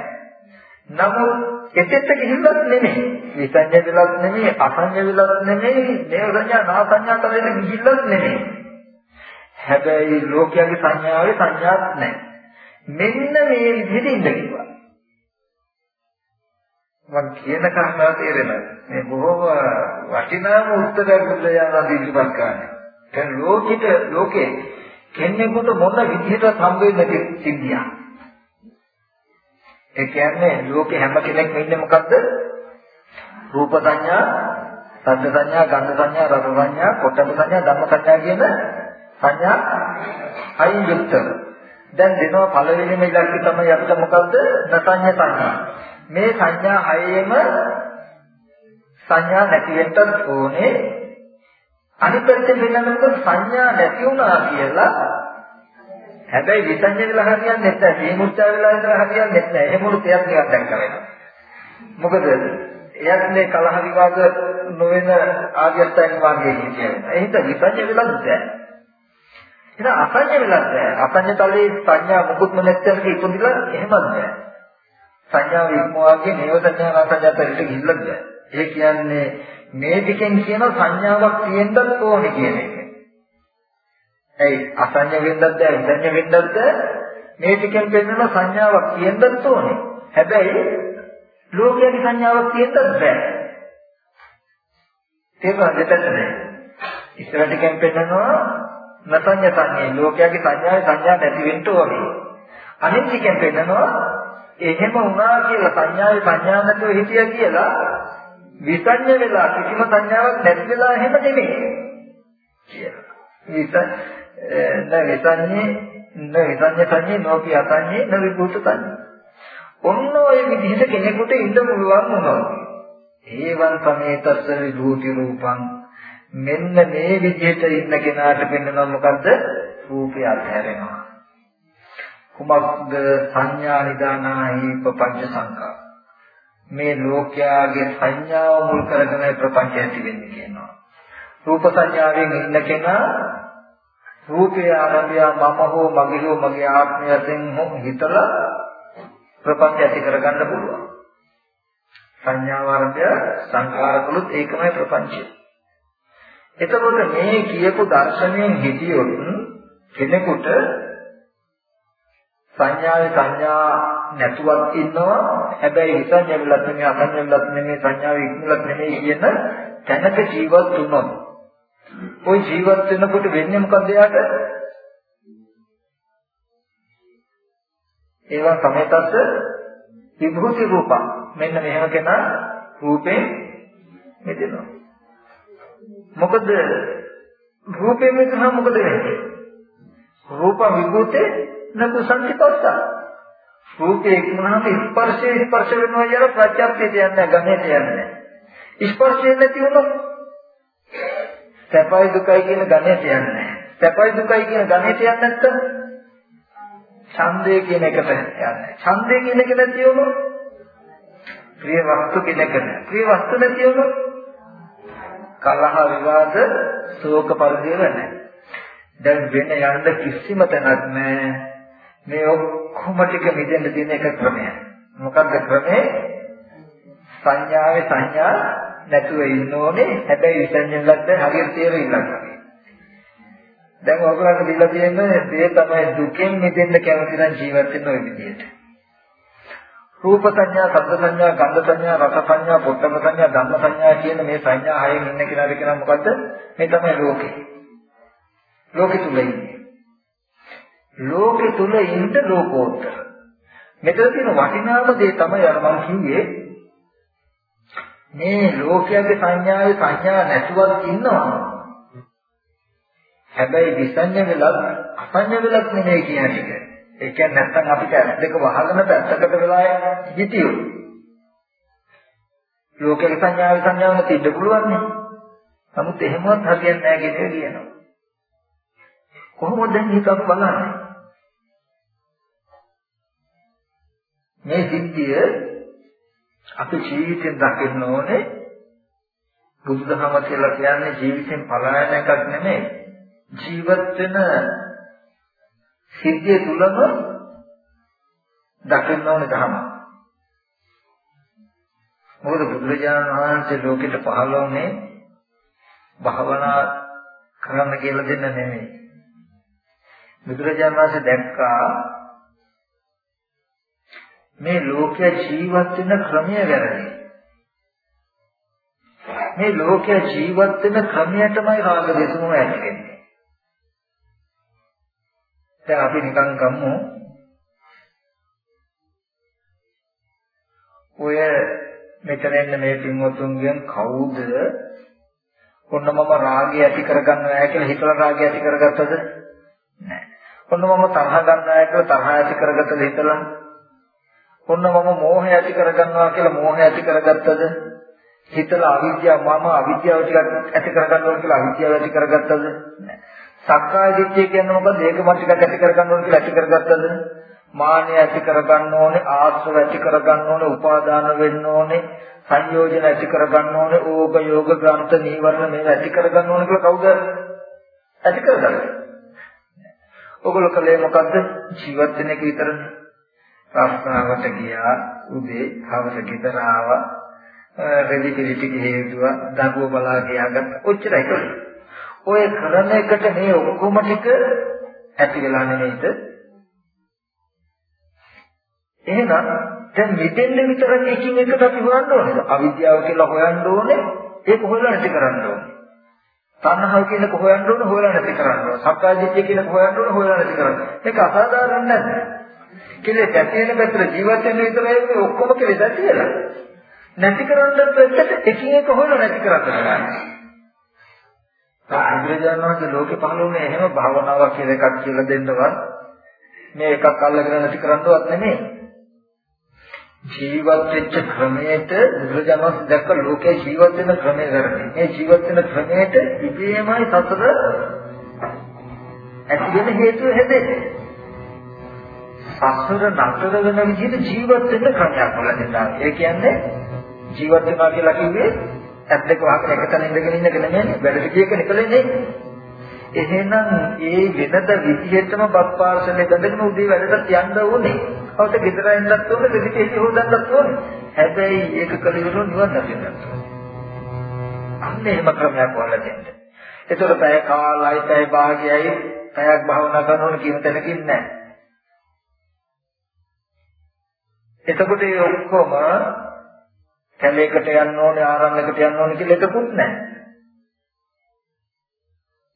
නමුත් එතෙත් ගිහිල්ලත් නෙමෙයි. විසඤ්ඤ වෙලත් නෙමෙයි, අසඤ්ඤ වෙලත් නෙමෙයි, නේව සංඥා නා සංඥා තරෙට ගිහිල්ලත් නෙමෙයි. හැබැයි ලෝකයේ සංඥාවේ සංඥාවක් නැහැ. මෙන්න මේ විදිහට ඉඳ කිව්වා. මම කියන කාරණා තේරෙනවා. මේ බොහොම වටිනාම උත්තරයක් බුද්ධයාණන් ඉදිරිපත් කරන්නේ. දැන් ලෝකෙට ලෝකේ කෙනෙකුට මොන විදිහට සම්බෙන්නේ සිද්ධියක්. ඒ කියන්නේ ලෝකේ හැම කෙනෙක්ම ඉන්නේ මොකද්ද? රූප සංඥා සද්ද සංඥා, ගන්ධ සංඥා, රස සංඥා, පොට්ටබ සංඥා, ධම්ම සංඥා කියන සංඥා හයින් යුක්තව. දැන් දෙනවා පළවෙනිම ඉලක්කය තමයි අපිට මොකද්ද? නසඤ්ඤ සංඥා. මේ සංඥා හයෙම සංඥා නැති වෙන්නත් ඕනේ. අනිත් පැත්තෙන් වෙනකොට සංඥා නැති වුණා කියලා හැබැයි විසංජය වෙලා හරියන්නේ නැහැ. මේ මුත්‍යා වෙලා ඉඳලා හරියන්නේ නැහැ. එහෙම උත් එයත් නිකන් දැන් කරේනවා. මොකද එයත් මේ කලහ විවාද නොවන ආදියස්තයන් වාගේ කියනවා. ඒ හින්දා විසංජය වෙලා නැහැ. එහෙනම් අසංජය වෙලා නැහැ. අසංජය තලයේ සංඥා මුකුත්ම නැත්නම් ඉපදිලා එහෙමත් නැහැ. සංඥාව ඉක්මවාගේ නේව සංඥා රසජාතරිට ගිහිල්ලා නැහැ. ඒ කියන්නේ මේ දෙකෙන් කියන සංඥාවක් තියෙන්නත් ඕනේ කියන එක. ඇයි අසඤ්ඤ වෙන්නත් බෑ විසඤ්ඤ වෙන්නත් මේ ටිකෙන් පෙන්නන සංඥාවක් තියෙන්නත් ඕනේ. හැබැයි ලෝකයේ සංඥාවක් තියෙන්නත් බෑ. තේරුණාද දෙතනේ? ඉස්සර ටිකෙන් පෙන්නනවා නසඤ්ඤ සංඥේ ලෝකයේ සංඥාවේ සංඥා නැති වෙන්න ඕනේ. අනිත් ටිකෙන් පෙන්නනවා එහෙම වුණා කියලා සංඥාවේ සංඥා නැතුව හිටියා කියලා විසඤ්ඤ වෙලා කිසිම සංඥාවක් නැති වෙලා එහෙම නෙමෙයි කියලා. විස න විසඤ්ඤේ න විසඤ්ඤ සංඤේ නොපි අසඤ්ඤේ න විභූත සංඤේ. ඔන්න ඔය විදිහට කෙනෙකුට ඉන්න පුළුවන් වුණා. ඒවන් සමේතස්ස විභූති රූපං මෙන්න මේ විදිහට ඉන්න කෙනාට පෙන්වනවා මොකද්ද? රූපය අත්හැරෙනවා. කුමක්ද සංඥා නිදානාහි පపంచ සංකා. මේ ලෝකයාගේ සංඥාව මුල් කරගෙන ප්‍රපංච ඇති වෙන්නේ කියනවා. රූප සංඥාවෙන් ඉන්න කෙනා රූපේ ආරම්භය මම හෝ මගේ හෝ මගේ ආත්මය වශයෙන් හිතලා ප්‍රපංච ඇති කරගන්න පුළුවන්. සංඥා ආරම්භය සංකාරකලුත් ඒකමයි ප්‍රපංචය. එතකොට මේ කියපු දර්ශනයෙන් හිතියොත් කෙනෙකුට සංඥාවේ සංඥා නැතුවක් ඉන්නවා හැබැයි විසඤ්ඤා විලත් නෙමෙයි අසඤ්ඤා විලත් නෙමෙයි සංඥාවේ ඉක්මලත් නෙමෙයි කියන තැනක ජීවත් වුණොත් ওই ජීවත් වෙනකොට වෙන්නේ මොකද එයාට? ඒවා සමේතස්ස විභූති රූපං. මෙන්න මෙහෙම කෙනා රූපේ මෙදෙනවා. මොකද රූපේ මෙතන මොකද වෙන්නේ? රූප විභූතේ නතු සංකීපස්ස. රූපේ ඉක්මනහම ස්පර්ශයේ ස්පර්ශ වෙනවා කියලා ප්‍රත්‍යක්ෂයට යන්නේ ගණේට යන්නේ. ස්පර්ශය නැති වුණොත් සැපයි දුකයි කියන ගණයට යන්නේ නැහැ. සැපයි දුකයි කියන ගණයට යන්නේ නැත්නම් ඡන්දය කියන එකට යන්නේ. ඡන්දය කියන එක නැති වුණොත් ප්‍රිය වස්තු කියන එක නැහැ. ප්‍රිය වස්තු නැති වුණොත් කලහ විවාද ශෝක පරිදේව නැහැ. දැන් වෙන යන්න කිසිම තැනක් නැහැ. මේ ඔක්කොම ටික මිදෙන්න තියෙන එක ක්‍රමයක්. මොකක්ද ක්‍රමේ? සංඥාවේ සංඥා නැතුව ඉන්න ඕනේ. හැබැයි විසංජනලත් හරියට තේරෙන්නේ නැහැ. දැන් ඔයගොල්ලන්ට දීලා තියෙන දේ තමයි දුකෙන් මිදෙන්න කැමති නම් ජීවත් වෙන්න ওই විදිහට. රූප සංඥා, ශබ්ද සංඥා, ගන්ධ සංඥා, රස සංඥා, පොට්ටබ සංඥා, ධම්ම සංඥා කියන මේ සංඥා හයෙන් ඉන්න කෙනාට කියන මොකද්ද? මේ තමයි ලෝකේ. ලෝකෙ තුල ඉන්නේ. ලෝකෙ තුල ඉන්න ලෝකෝත්තර. මෙතන තියෙන වටිනාම දේ තමයි අර මම කිව්වේ මේ ලෝකයේ සංඥාවේ සංඥා නැතුවක් ඉන්නවා. හැබැයි විසඤ්ඤ වෙලත් අසඤ්ඤ වෙලත් නෙමෙයි කියන එක. ඒ කියන්නේ නැත්තම් අපිට ඇස් දෙක වහගෙන පැත්තකට වෙලා හිටියෝ. ලෝකයේ සංඥාවේ සංඥාවක් තින්න පුළුවන් නේ. නමුත් එහෙමවත් හරියන්නේ නැහැ කියන එක කියනවා. කොහොමද දැන් හිතක් බලන්නේ? මේ සිද්ධිය අපි ජීවිතෙන් දකින්න ඕනේ බුදුදහම කියලා කියන්නේ ජීවිතෙන් පලායන එකක් නෙමෙයි ජීවත් වෙන සිද්ධිය තුලම දකින්න ඕනේ ධර්ම. මොකද බුදුරජාණන් වහන්සේ ලෝකෙට පහළ වුණේ භාවනා කරන්න කියලා දෙන්න නෙමෙයි. බුදුරජාණන් වහන්සේ දැක්කා මේ ලෝකයේ ජීවත් වෙන ක්‍රමය වැරදි. මේ ලෝකයේ ජීවත් වෙන ක්‍රමයටමයි රාග දේශමෝ ඇති වෙන්නේ. දැන් අපි නිකන් ගමු ඔය මෙතන ඉන්න මේ පින්වතුන්ගෙන් කවුද ඔන්න මම රාගය ඇති කරගන්නවා කියලා හිතලා රාගය ඇති කරගත්තද? නැහැ. ඔන්න මම තරහ ගන්නවා කියලා තරහ ඇති කරගත්තද හිතලා? ඔන්න මම මෝහය ඇති කරගන්නවා කියලා මෝහය ඇති කරගත්තද? හිතලා අවිද්‍යාව මම අවිද්‍යාව ටිකක් ඇති කරගන්නවා කියලා අවිද්‍යාව ඇති කරගත්තද? නැහැ. සක්කාය දිට්ඨිය කියන්නේ මොකද? ඒක මම ටිකක් ඇති කරගන්නවා කියලා ඇති කරගත්තද? මානය ඇති කරගන්න ඕනේ, ආශ්‍රව ඇති කරගන්න ඕනේ, උපාදාන වෙන්න ඕනේ, සංයෝජන ඇති කරගන්න ඕනේ, ඕග යෝග ග්‍රන්ථ නීවරණ මේවා ඇති කරගන්න ඕනේ කියලා කවුද ඇති කරගන්නේ? ඔගොල්ලෝ කලේ මොකද්ද? ජීවත් වෙන එක විතරනේ. ප්‍රාස්තාවට ගියා, උදේ හවස ගෙදර ආවා, රෙදි පිළිටි ගිහිදුවා, දඟුව බලා ගියාගත්ත. ඔච්චරයි කරන්නේ. ඔය කරන එකට මේ ඔක්කොම ටික ඇති වෙලා නෙමෙයිද? එහෙනම් දැන් මෙතෙන්ද විතරක් එකින් එකට අපි හොයන්න ඕනේ. අවිද්‍යාව කියලා හොයන්න ඕනේ. ඒක හොයලා නැති කරන්න ඕනේ. තණ්හාව කියනක හොයන්න ඕනේ, හොයලා නැති කරන්න ඕනේ. සක්කායදිට්ඨිය කියනක හොයන්න ඕනේ, හොයලා නැති කරන්න. මේක අසාධාරණ නැහැ. කෙලෙස් ඇති වෙන පැත්තට ජීවත් වෙන විතරයි මේ ඔක්කොම කෙලෙස් ඇති වෙලා. නැති කරන්න පැත්තට එකින් එක හොයලා නැති කරන්න ගන්නවා. ආන්ද්‍රජානක ලෝකේ පහළ වුණේ එහෙම භාවනාවක් කියලා එකක් කියලා දෙන්නවත් මේ එකක් අල්ලගෙන නැති කරන්නවත් නෙමෙයි. ජීවත් වෙච්ච ක්‍රමයට බුදුරජාණන් දැක්ක ලෝකේ ජීවත් වෙන ක්‍රමය කරන්නේ. මේ ජීවත් වෙන ක්‍රමයට ඉබේමයි සතර ඇති වෙන හේතුව හැදෙන්නේ. සසර නතර වෙන විදිහට ජීවත් වෙන්න ක්‍රමයක් වලදෙනවා. ඒ කියන්නේ ජීවත් වෙනවා කියලා කිව්වේ ඇත් දෙක වහගෙන එකතැන ඉඳගෙන ඉන්න එක නෙමෙයි වැඩ පිටියක නිකලෙන්නේ. එහෙනම් ඒ වෙනද විදිහටම බත් පාර්සලේ බඳගෙන උදේ වැඩට යන්න ඕනේ. අවත ගෙදර ඉන්නත් ඕනේ, දෙවිතේ හොදන්නත් ඕනේ. හැබැයි ඒක කලියුණු නිවන් දකින්නත් ඕනේ. අන්න එහෙම ක්‍රමයක් වල දෙන්න. ඒතකොට පැය කාලයි, පැය භාගයයි, පැයක් භාවනා කරනවනේ කියන තැනකින් නැහැ. එතකොට මේ ඔක්කොම කැලේකට යන්න ඕනේ, ආරණ්‍යකට යන්න ඕනේ කියලා එකකුත් නැහැ.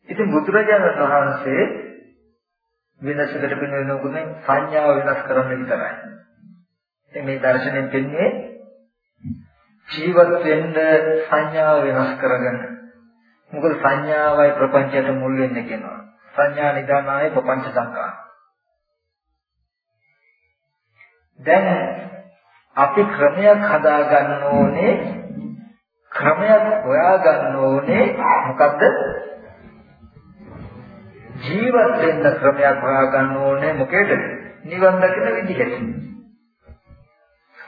ඉතින් බුදුරජාණන් වහන්සේ වෙනසකට පිළිවෙලකුනේ සංඥාව වෙනස් කරන්න විතරයි. ඉතින් මේ දර්ශනයෙන් දෙන්නේ ජීවත් වෙන්න සංඥාව වෙනස් කරගන්න. මොකද සංඥාවයි ප්‍රපංචයට මුල් වෙන්නේ කියනවා. සංඥා නිදානාය ප්‍රපංච සංකා. දැන් අපි ක්‍රමයක් හදා ගන්න ඕනේ ක්‍රමයක් හොයා ගන්න ඕනේ මොකද්ද ජීවත් වෙන්න ක්‍රමයක් හොයාගන්න ඕනේ මොකේද? නිවන් දකින විදිහට.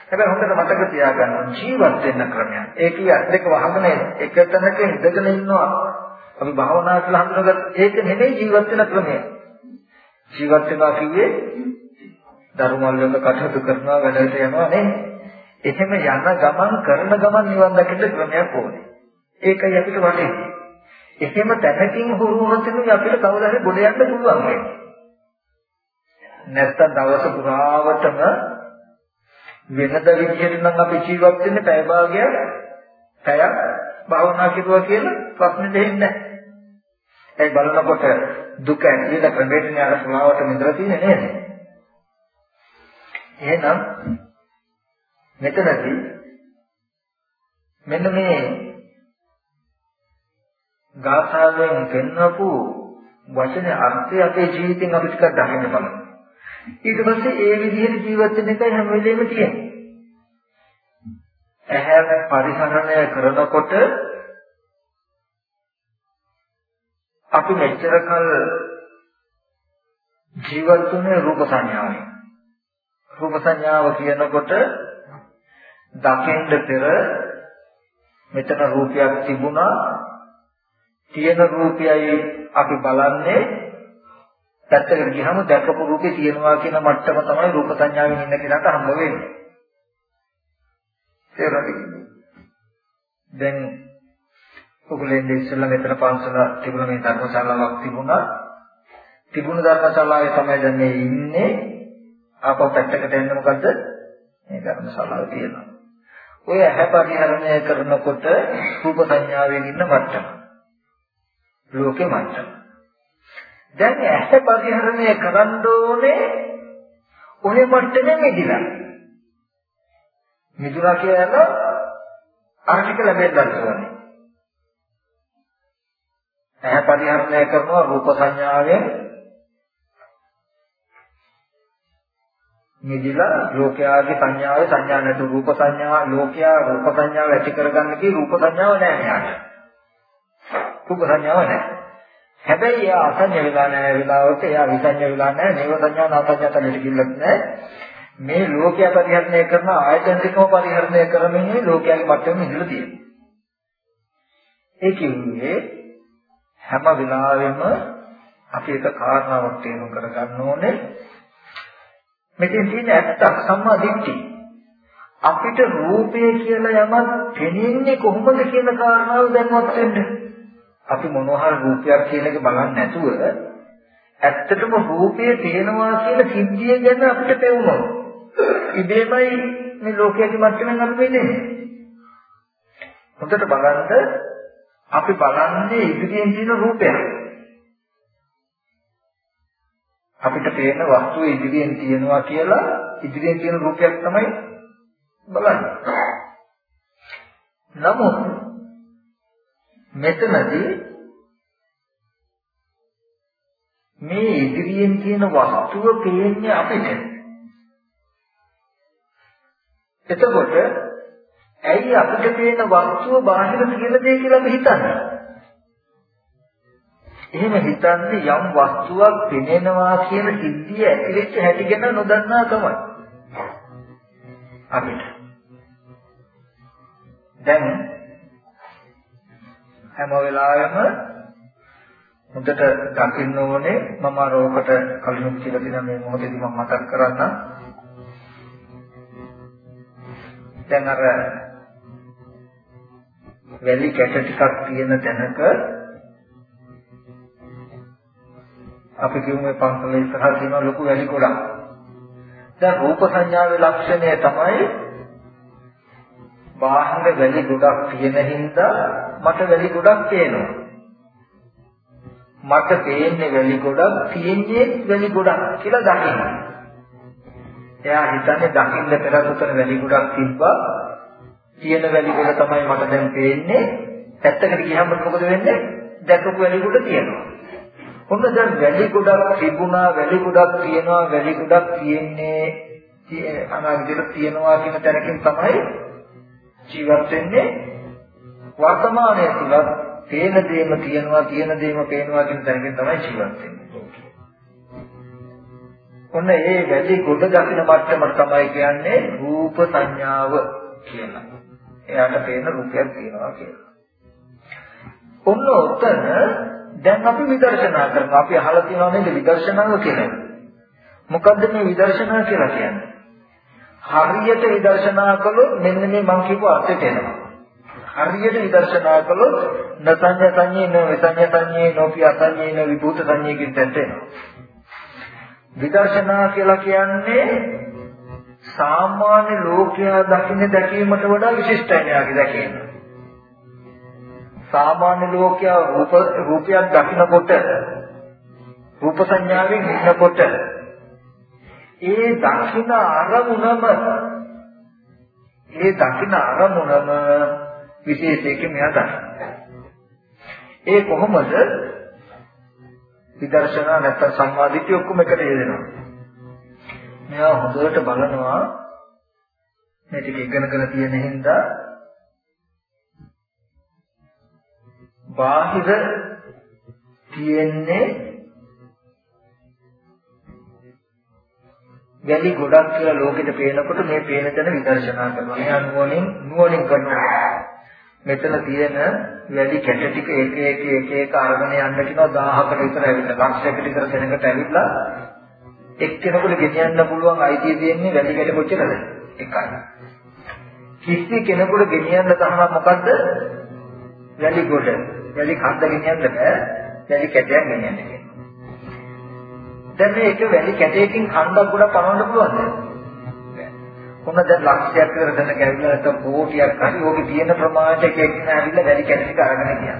හැබැයි හොඳට මතක තියාගන්න ජීවත් වෙන්න ක්‍රමයක්. ඒ කියන්නේ දෙක වහගෙන එක තැනක ඉඳගෙන ඉන්නවා. අපි භාවනා කරලා හඳුනගත් ඒක නෙමෙයි ජීවත් වෙන ක්‍රමය. ජීවත් වෙනවා කිව්වේ ධර්මවල වල කටයුතු කරනවා වැඩට යනවා නේ. එහෙම යන ගමන් කරන ගමන් නිවන් දකින්න ක්‍රමයක් ඕනේ. ඒකයි අපිට වටින්නේ. එහෙම තැනකින් හුරු වුණොත් අපිට කවදා හරි ගොඩ යන්න පුළුවන් වෙන්නේ. නැත්තම් දවස පුරාවටම වෙනද විදිහට නම් අපි ජීවත් වෙන්නේ පැය භාගයක් පැයක් භාවනා කරුවා කියලා ප්‍රශ්න දෙන්නේ නැහැ. ඒ බලනකොට දුක ඇතිවෙන ක්‍රමයෙන් අර පුරාවට මිදලා තියෙන්නේ නේද? එහෙනම් මෙතනදී මෙන්න මේ ගාථාවෙන් පෙන්වපු වචනේ අර්ථය අපේ ජීවිතෙන් අපි ටිකක් දකින්න බලමු. ඊට පස්සේ ඒ විදිහට ජීවත් වෙන එකයි හැම වෙලේම තියෙන්නේ. ඇහැ පරිහරණය කරනකොට අපි මෙච්චර කල ජීවත් වුණේ රූප සංඥාවෙන්. රූප සංඥාව කියනකොට දකින්න පෙර මෙතන රූපයක් තිබුණා තියෙන රූපයයි අපි බලන්නේ පැත්තකට ගියහම දැකපු රූපේ තියෙනවා කියන මට්ටම තමයි රූප සංඥාවෙන් ඉන්න කෙනාට හම්බ වෙන්නේ. තේරුණාද? දැන් ඔගලෙන් ඉස්සෙල්ලා මෙතන පන්සල තිබුණ මේ ධර්මශාලාවක් තිබුණා. තිබුණ ධර්මශාලාවේ තමයි දැන් මේ ඉන්නේ. ආපහු පැත්තකට එන්න මොකද්ද? මේ ධර්මශාලාව තියෙනවා. ඔය ඇහැ පරිහරණය කරනකොට රූප සංඥාවෙන් ඉන්න මට්ටම. ලෝකෙ මට්ටම. දැන් ඇස පරිහරණය කරන්න ඕනේ ඔය මට්ටමේ මිදිලා. මිදුණා කියලා අර ටික ලැබෙන්නත් ඕනේ. ඇහැ පරිහරණය කරනවා රූප සංඥාවෙන් මිදිලා ලෝකයාගේ සංඥාවේ සංඥා නැතු රූප සංඥා ලෝකයා රූප සංඥාව ඇති කරගන්න කී රූප සංඥාව නැහැ මෙයාට. රූප සංඥාව නැහැ. හැබැයි එයා අසඤ්ඤ වෙලා නැහැ වෙලාවට එයා විසඤ්ඤ වෙලා නැහැ නේව සංඥා නාසඤ්ඤා තමයි කිල්ලක් නැහැ. මේ ලෝකයා පරිහරණය කරන ආයතන ටිකම පරිහරණය කරමින් ලෝකයාගේ මට්ටමේ ඉඳලා තියෙනවා. ඒ කියන්නේ හැම වෙලාවෙම අපි එක කාරණාවක් තේරුම් කරගන්න ඕනේ මෙතෙන් තියෙන ඇත්තක් සම්මා දිට්ඨිය. අපිට රූපය කියලා යමක් පෙනෙන්නේ කොහොමද කියන කාරණාව දැනවත් වෙන්න. අපි මොනවා රූපයක් කියන එක බලන්නේ නැතුව ඇත්තටම රූපය පේනවා කියන සිද්ධිය ගැන අපිට පෙවුනොත් ඉබේමයි මේ ලෝකයේ මට්ටමින් අපි වෙන්නේ. හොඳට බලන්න අපි බලන්නේ ඉදිරියෙන් තියෙන රූපයක්. අපිට පේන වස්තුව ඉදිරියෙන් තියෙනවා කියලා ඉදිරියෙන් තියෙන රූපයක් තමයි බලන්නේ. නමුත් මෙතනදී මේ ඉදිරියෙන් තියෙන වස්තුව පේන්නේ අපිට. එතකොට ඇයි අපිට පේන වස්තුව බාහිර තියෙන දේ කියලා අපි හිතන්නේ? එහෙම හිතන්නේ යම් වස්තුවක් පෙනෙනවා කියන සිද්ධිය ඇතිවෙච්ච හැටි ගැන නොදන්නා තමයි. අපිට. දැන් හැම වෙලාවෙම හොඳට දකින්න ඕනේ මම රෝකට කලින් කියලා දෙන මේ මොහොතේදී මම මතක් කරන්නම්. දැන් අර වැලි කැට ටිකක් තියෙන තැනක අපි කියමු මේ පන්සල ඉස්සරහ තියෙන ලොකු වැලි ගොඩක්. දැන් රූප සංඥාවේ ලක්ෂණය තමයි බාහිර වැලි ගොඩක් තියෙන හින්දා මට වැලි ගොඩක් පේනවා. මට පේන්නේ වැලි ගොඩක් තියෙන්නේ වැලි ගොඩක් කියලා දකින්න. එයා හිතන්නේ දකින්න පෙර උතන වැලි ගොඩක් තිබ්බා. තියෙන වැලි ගොඩ තමයි මට දැන් පේන්නේ. පැත්තකට ගියහම මොකද වෙන්නේ? දැකපු වැලි ගොඩ තියෙනවා. ඔන්න දැන් වැලි ගොඩක් තිබුණා වැලි ගොඩක් තියෙනවා වැලි ගොඩක් තියෙන්නේ අනාගතයට තියෙනවා කියන තැනකින් තමයි ජීවත් වෙන්නේ වර්තමානයේ තුල තේන දේම තියෙනවා තියෙන දේම පේනවා කියන තැනකින් තමයි ජීවත් වෙන්නේ. ඔන්න ඒ වැලි ගොඩ දකින මට්ටමට තමයි කියන්නේ රූප සංඥාව කියලා. එයාට පේන රූපයක් තියෙනවා කියලා. ඔන්න ඔතන දැන් අපි විදර්ශනා කරනවා. අපි අහලා තියෙනවා නේද විදර්ශනාව කියලා. මොකද්ද මේ විදර්ශනා කියලා කියන්නේ? හරියට විදර්ශනා කළොත් මෙන්න මේ මම කියපු අර්ථයට එනවා. හරියට විදර්ශනා කළොත් නසඤ්ඤ සංඤේ න විසඤ්ඤ සංඤේ නොපි අසඤ්ඤේ න විභූත සංඤේ කියන තැනට එනවා. විදර්ශනා කියලා කියන්නේ සාමාන්‍ය ලෝකයා දකින්න දැකීමට වඩා විශිෂ්ටයි යාගේ දැකීම. සාමාන්‍ය ලෝකයා රූප රූපයක් දකිනකොට රූප සංඥාවෙන් ඉන්නකොට ඒ දකින අරමුණම ඒ දකින අරමුණම විශේෂයකින් මෙයා දකිනවා. ඒ කොහොමද? විදර්ශනා නැත්නම් සම්මාදිට්ඨිය ඔක්කොම එකට යෙදෙනවා. මෙයා හොඳට බලනවා මේ ටික ඉගෙනගෙන තියෙන හින්දා බාහිර තියෙන්නේ වැලි ගොඩක් කියලා ලෝකෙට පේනකොට මේ පේන තැන විදර්ශනා කරනවා. මේ නුවණින් නුවණින් කරනවා. මෙතන තියෙන වැලි කැට ටික එක එක එක එක අරගෙන යන්න කියනවා 1000කට විතර ඇවිල්ලා ලක්ෂයකට විතර දෙනකට ඇවිල්ලා එක්කෙනෙකුට ගෙනියන්න පුළුවන් අයිතිය තියෙන්නේ වැලි කැට කොච්චරද? එකයි. කිසි කෙනෙකුට ගෙනියන්න තහනම් මොකද්ද? වැලි ගොඩ. වැලි කන්ද ගෙනියන්න බෑ. වැලි කැටයක් ගෙනියන්න කියනවා. දැන් මේ එක වැලි කැටයකින් කන්දක් ගොඩ පනවන්න පුළුවන්ද? කොහොමද දැන් ලක්ෂයක් විතර දෙන්න කැවිලා නැත්නම් කෝටියක් හරි ඕකේ තියෙන ප්‍රමාණයට එක එක්කන ඇවිල්ලා වැලි කැට ටික අරගෙන ගියා.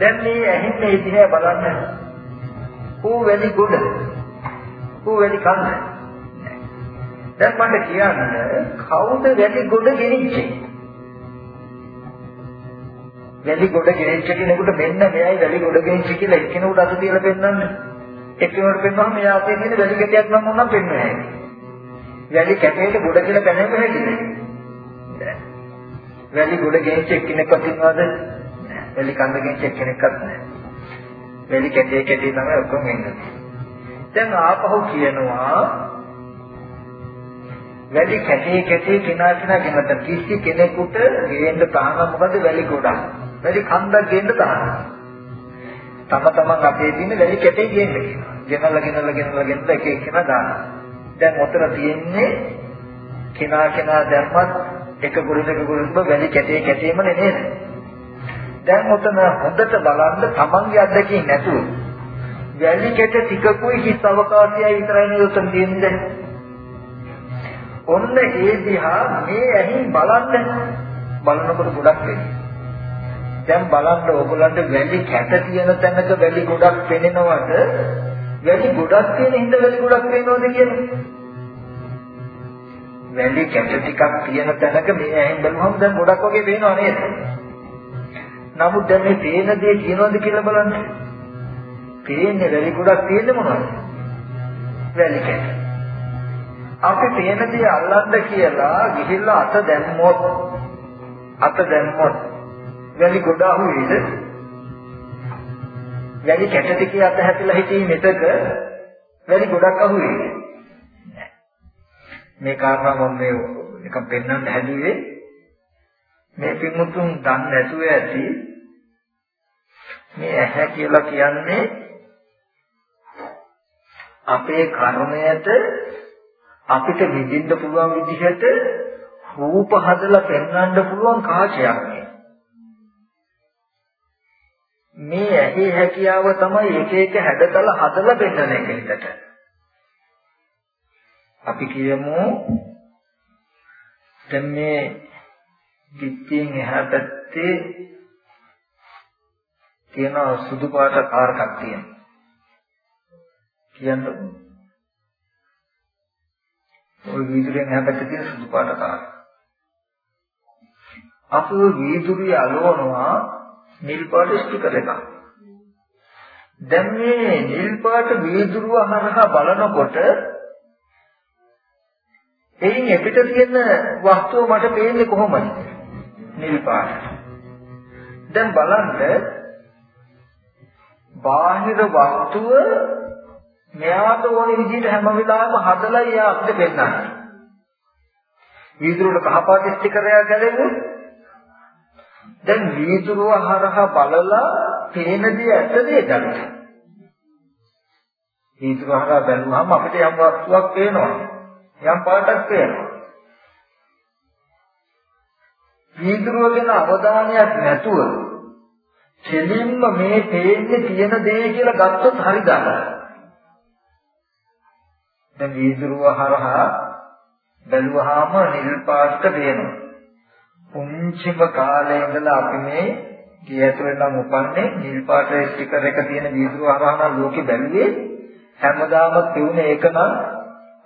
දැන් මේ ඇහින්නේ දිහා බලන්න. ඌ වැලි ගොඩ. ඌ වැලි කන්ද. දැන් මට කියන්න කවුද වැලි ගොඩ ගෙනිච්චේ? වැලි ගොඩ ගෙනිච්ච කෙනෙකුට මෙන්න මෙයයි වැලි ගොඩ ගෙනිච්ච කියලා එක්කෙනෙකුට අත තියලා පෙන්නන්නේ. එක්කෙනෙකුට පෙන්වහම එයා අපේ තියෙන වැලි කැටයක් නම් මොනනම් පෙන්වන්නේ නැහැ. වැලි කැටේට ගොඩ කියලා පැනෙන්න හැකියි. වැලි ගොඩ ගෙනිච්ච එක්කෙනෙක්වත් ඉන්නවද? වැලි කන්ද ගෙනිච්ච එක්කෙනෙක්වත් නැහැ. වැලි කැටේ කැටේ තමයි ඔක්කොම ඉන්නේ. දැන් ආපහු කියනවා වැලි කැටේ කැටේ කිනා කිනා ගෙනත කිසි කෙනෙකුට ගේන්න තාම මොකද වැලි ගොඩක්. වැලි කන්දක් ගේන්න තාම. තම තමන් අපේ තියෙන වැලි කැටේ ගේන්න කියනවා. ගෙනල්ලා ගෙනල්ලා ගෙනල්ලා ගෙනල්ලා එක එක කෙනා දානවා. දැන් ඔතන තියෙන්නේ කිනා කිනා දැම්මත් එක ගුරුදක ගුරුද්ද වැලි කැටේ කැටේම නේද? දැන් ඔතන හොඳට බලන්න තමන්ගේ අත්දැකීම් නැතුව වැලි කැට ටිකකුයි හිස් අවකාශයයි විතරයි නේද උතන තියෙන්නේ. ඔන්න ඒ දිහා මේ ඇහින් බලන්න බලනකොට ගොඩක් වෙන්නේ. දැන් බලන්න ඕගොල්ලන්ට වැලි කැට තියෙන තැනක වැලි ගොඩක් පෙනෙනවට වැලි ගොඩක් තියෙන හින්දා වැලි ගොඩක් පේනවද කියන්නේ? වැලි කැට ටිකක් තියෙන තැනක මේ ඇහෙන් බලුවම දැන් ගොඩක් වගේ පේනව නේද? නමුත් දැන් මේ පේන දේ කියනවද කියලා බලන්න. පේන්නේ වැලි ගොඩක් තියෙන්නේ මොනවද? වැලි කැට. අපි පේන දේ අල්ලන්න කියලා ගිහිල්ලා අත දැම්මොත් අත දැම්මොත් වැලි ගොඩ අහුවේද? වැලි කැට ටිකේ අත හැතිලා හිටියේ මෙතක වැලි ගොඩක් අහුවේද? මේ කාරණා මම මේ එක පෙන්වන්න හැදුවේ මේ පින්මුතුන් දන්නේ නැතුව ඇති මේ ඇහැ කියලා කියන්නේ අපේ කර්මයට අපිට විඳින්න පුළුවන් විදිහට රූප හදලා පෙන්වන්න පුළුවන් කාචයක් මේ ඇහි හැකියාව තමයි එක එක හැඩතල හදලා බෙදන එක හිතට. අපි කියමු දැන් මේ පිටින් එහා පැත්තේ තියෙන සුදු පාට කාරකක් තියෙනවා. කියන්නකො. ওই වීදුරෙන් එහා පැත්තේ තියෙන සුදු පාට කාරක. අපි වීදුරිය අලවනවා නිල් පාට ස්ටිකර් එකක්. දැන් මේ නිල් පාට වීදුරුව හරහා බලනකොට එයින් අපිට තියෙන වස්තුව මට පේන්නේ කොහොමද? නිල් පාට. දැන් බලන්න බාහිර වස්තුව මෙයාට ඕන විදිහට හැම වෙලාවෙම හදලා එයා අපිට පෙන්නන්නේ. වීදුරුවට කහපාට ස්ටිකරයක් ගැලෙන්නේ දැන් වීදුරුව හරහා බලලා පේන දේ ඇත්තද ඒකට? වීදුරුව හරහා බැලුවම අපිට යම් වස්තුවක් පේනවා. යම් පාටක් පේනවා. වීදුරුව ගැන අවධානයක් නැතුව දෙලින්ම මේ පේන්නේ තියෙන දේ කියලා ගත්තොත් හරිද දැන් වීදුරුව හරහා බැලුවාම නිල් පාට පේනවා. පුංචිම කාලේ ඉඳලා අපි මේ ගියතුරේ නම් උපන්නේ නිල් පාට ස්ටිකර් එක තියෙන වීදුරුව හරහා නම් ලෝකෙ බැලුවේ හැමදාම තියුනේ ඒක නම්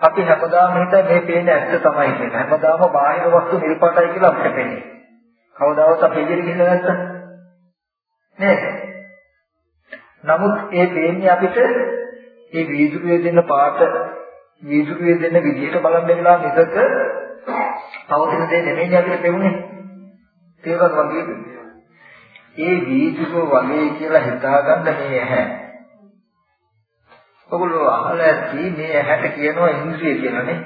අපි හැමදාම හිතා මේ පේන ඇත්ත තමයි කියලා. හැමදාම බාහිර වස්තු නිල් පාටයි කියලා අපිට පේන්නේ. කවදාවත් අපි ඉදිරි ගිහිල්ලා නැත්තම් නේද? නමුත් ඒ පේන්නේ අපිට මේ වීදුරුවේ දෙන පාට වීදුරුවේ දෙන විදිහට බලන්න වෙලා මිසක පවතින දේ නෙමෙයි අපිට පෙවුනේ. ඒකත් වගේ ඒ වීදුරුව වගේ කියලා හිතාගන්න මේ ඇහැ. ඔගොල්ලෝ අහලා ඇති මේ ඇහැට කියනවා ඉන්ද්‍රිය කියලානේ.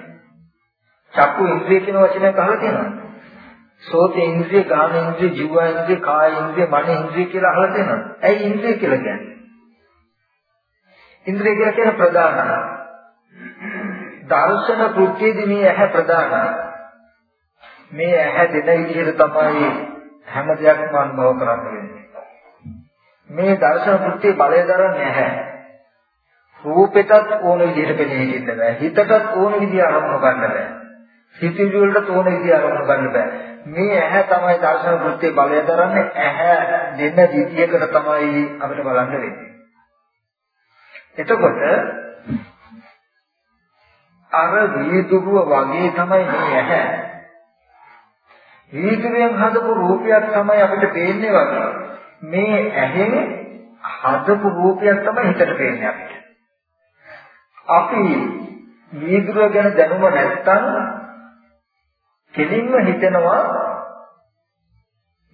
චක්කු ඉන්ද්‍රිය කියන වචනයක් අහලා තියෙනවද? සෝත ඉන්ද්‍රිය, ගාන ඉන්ද්‍රිය, ජීව ඉන්ද්‍රිය, කාය ඉන්ද්‍රිය, මන ඉන්ද්‍රිය කියලා අහලා තියෙනවද? ඇයි ඉන්ද්‍රිය කියලා කියන්නේ? ඉන්ද්‍රිය කියලා කියන ප්‍රධාන. දර්ශන කෘත්‍යයේදී මේ ඇහැ ප්‍රධානයි. මේ ඇහැ දෙන විදිහට තමයි හැම දෙයක්ම අනුභව කරන්න වෙන්නේ. මේ දර්ශන කෘත්‍ය බලය දරන්නේ නැහැ. රූපෙටත් ඕන විදිහට පෙනී හිටින්න බෑ. හිතටත් ඕන විදිහ අරමුණු ගන්න බෑ. සිතිවිලි වලට ඕන විදිහ අරමුණු ගන්න බෑ. මේ ඇහැ තමයි දර්ශන කෘත්‍ය බලය දරන්නේ. ඇහැ දෙන විදියකට තමයි අපිට බලන්න වෙන්නේ. එතකොට අර වීදුරුව වගේ තමයි මේ ඇහැ. වීදුරුවෙන් හදපු රූපයක් තමයි අපිට පේන්නේ වගේ. මේ ඇහෙන් හදපු රූපයක් තමයි හිතට පේන්නේ අපිට. අපි වීදුරුව ගැන දැනුම නැත්තම් කෙලින්ම හිතනවා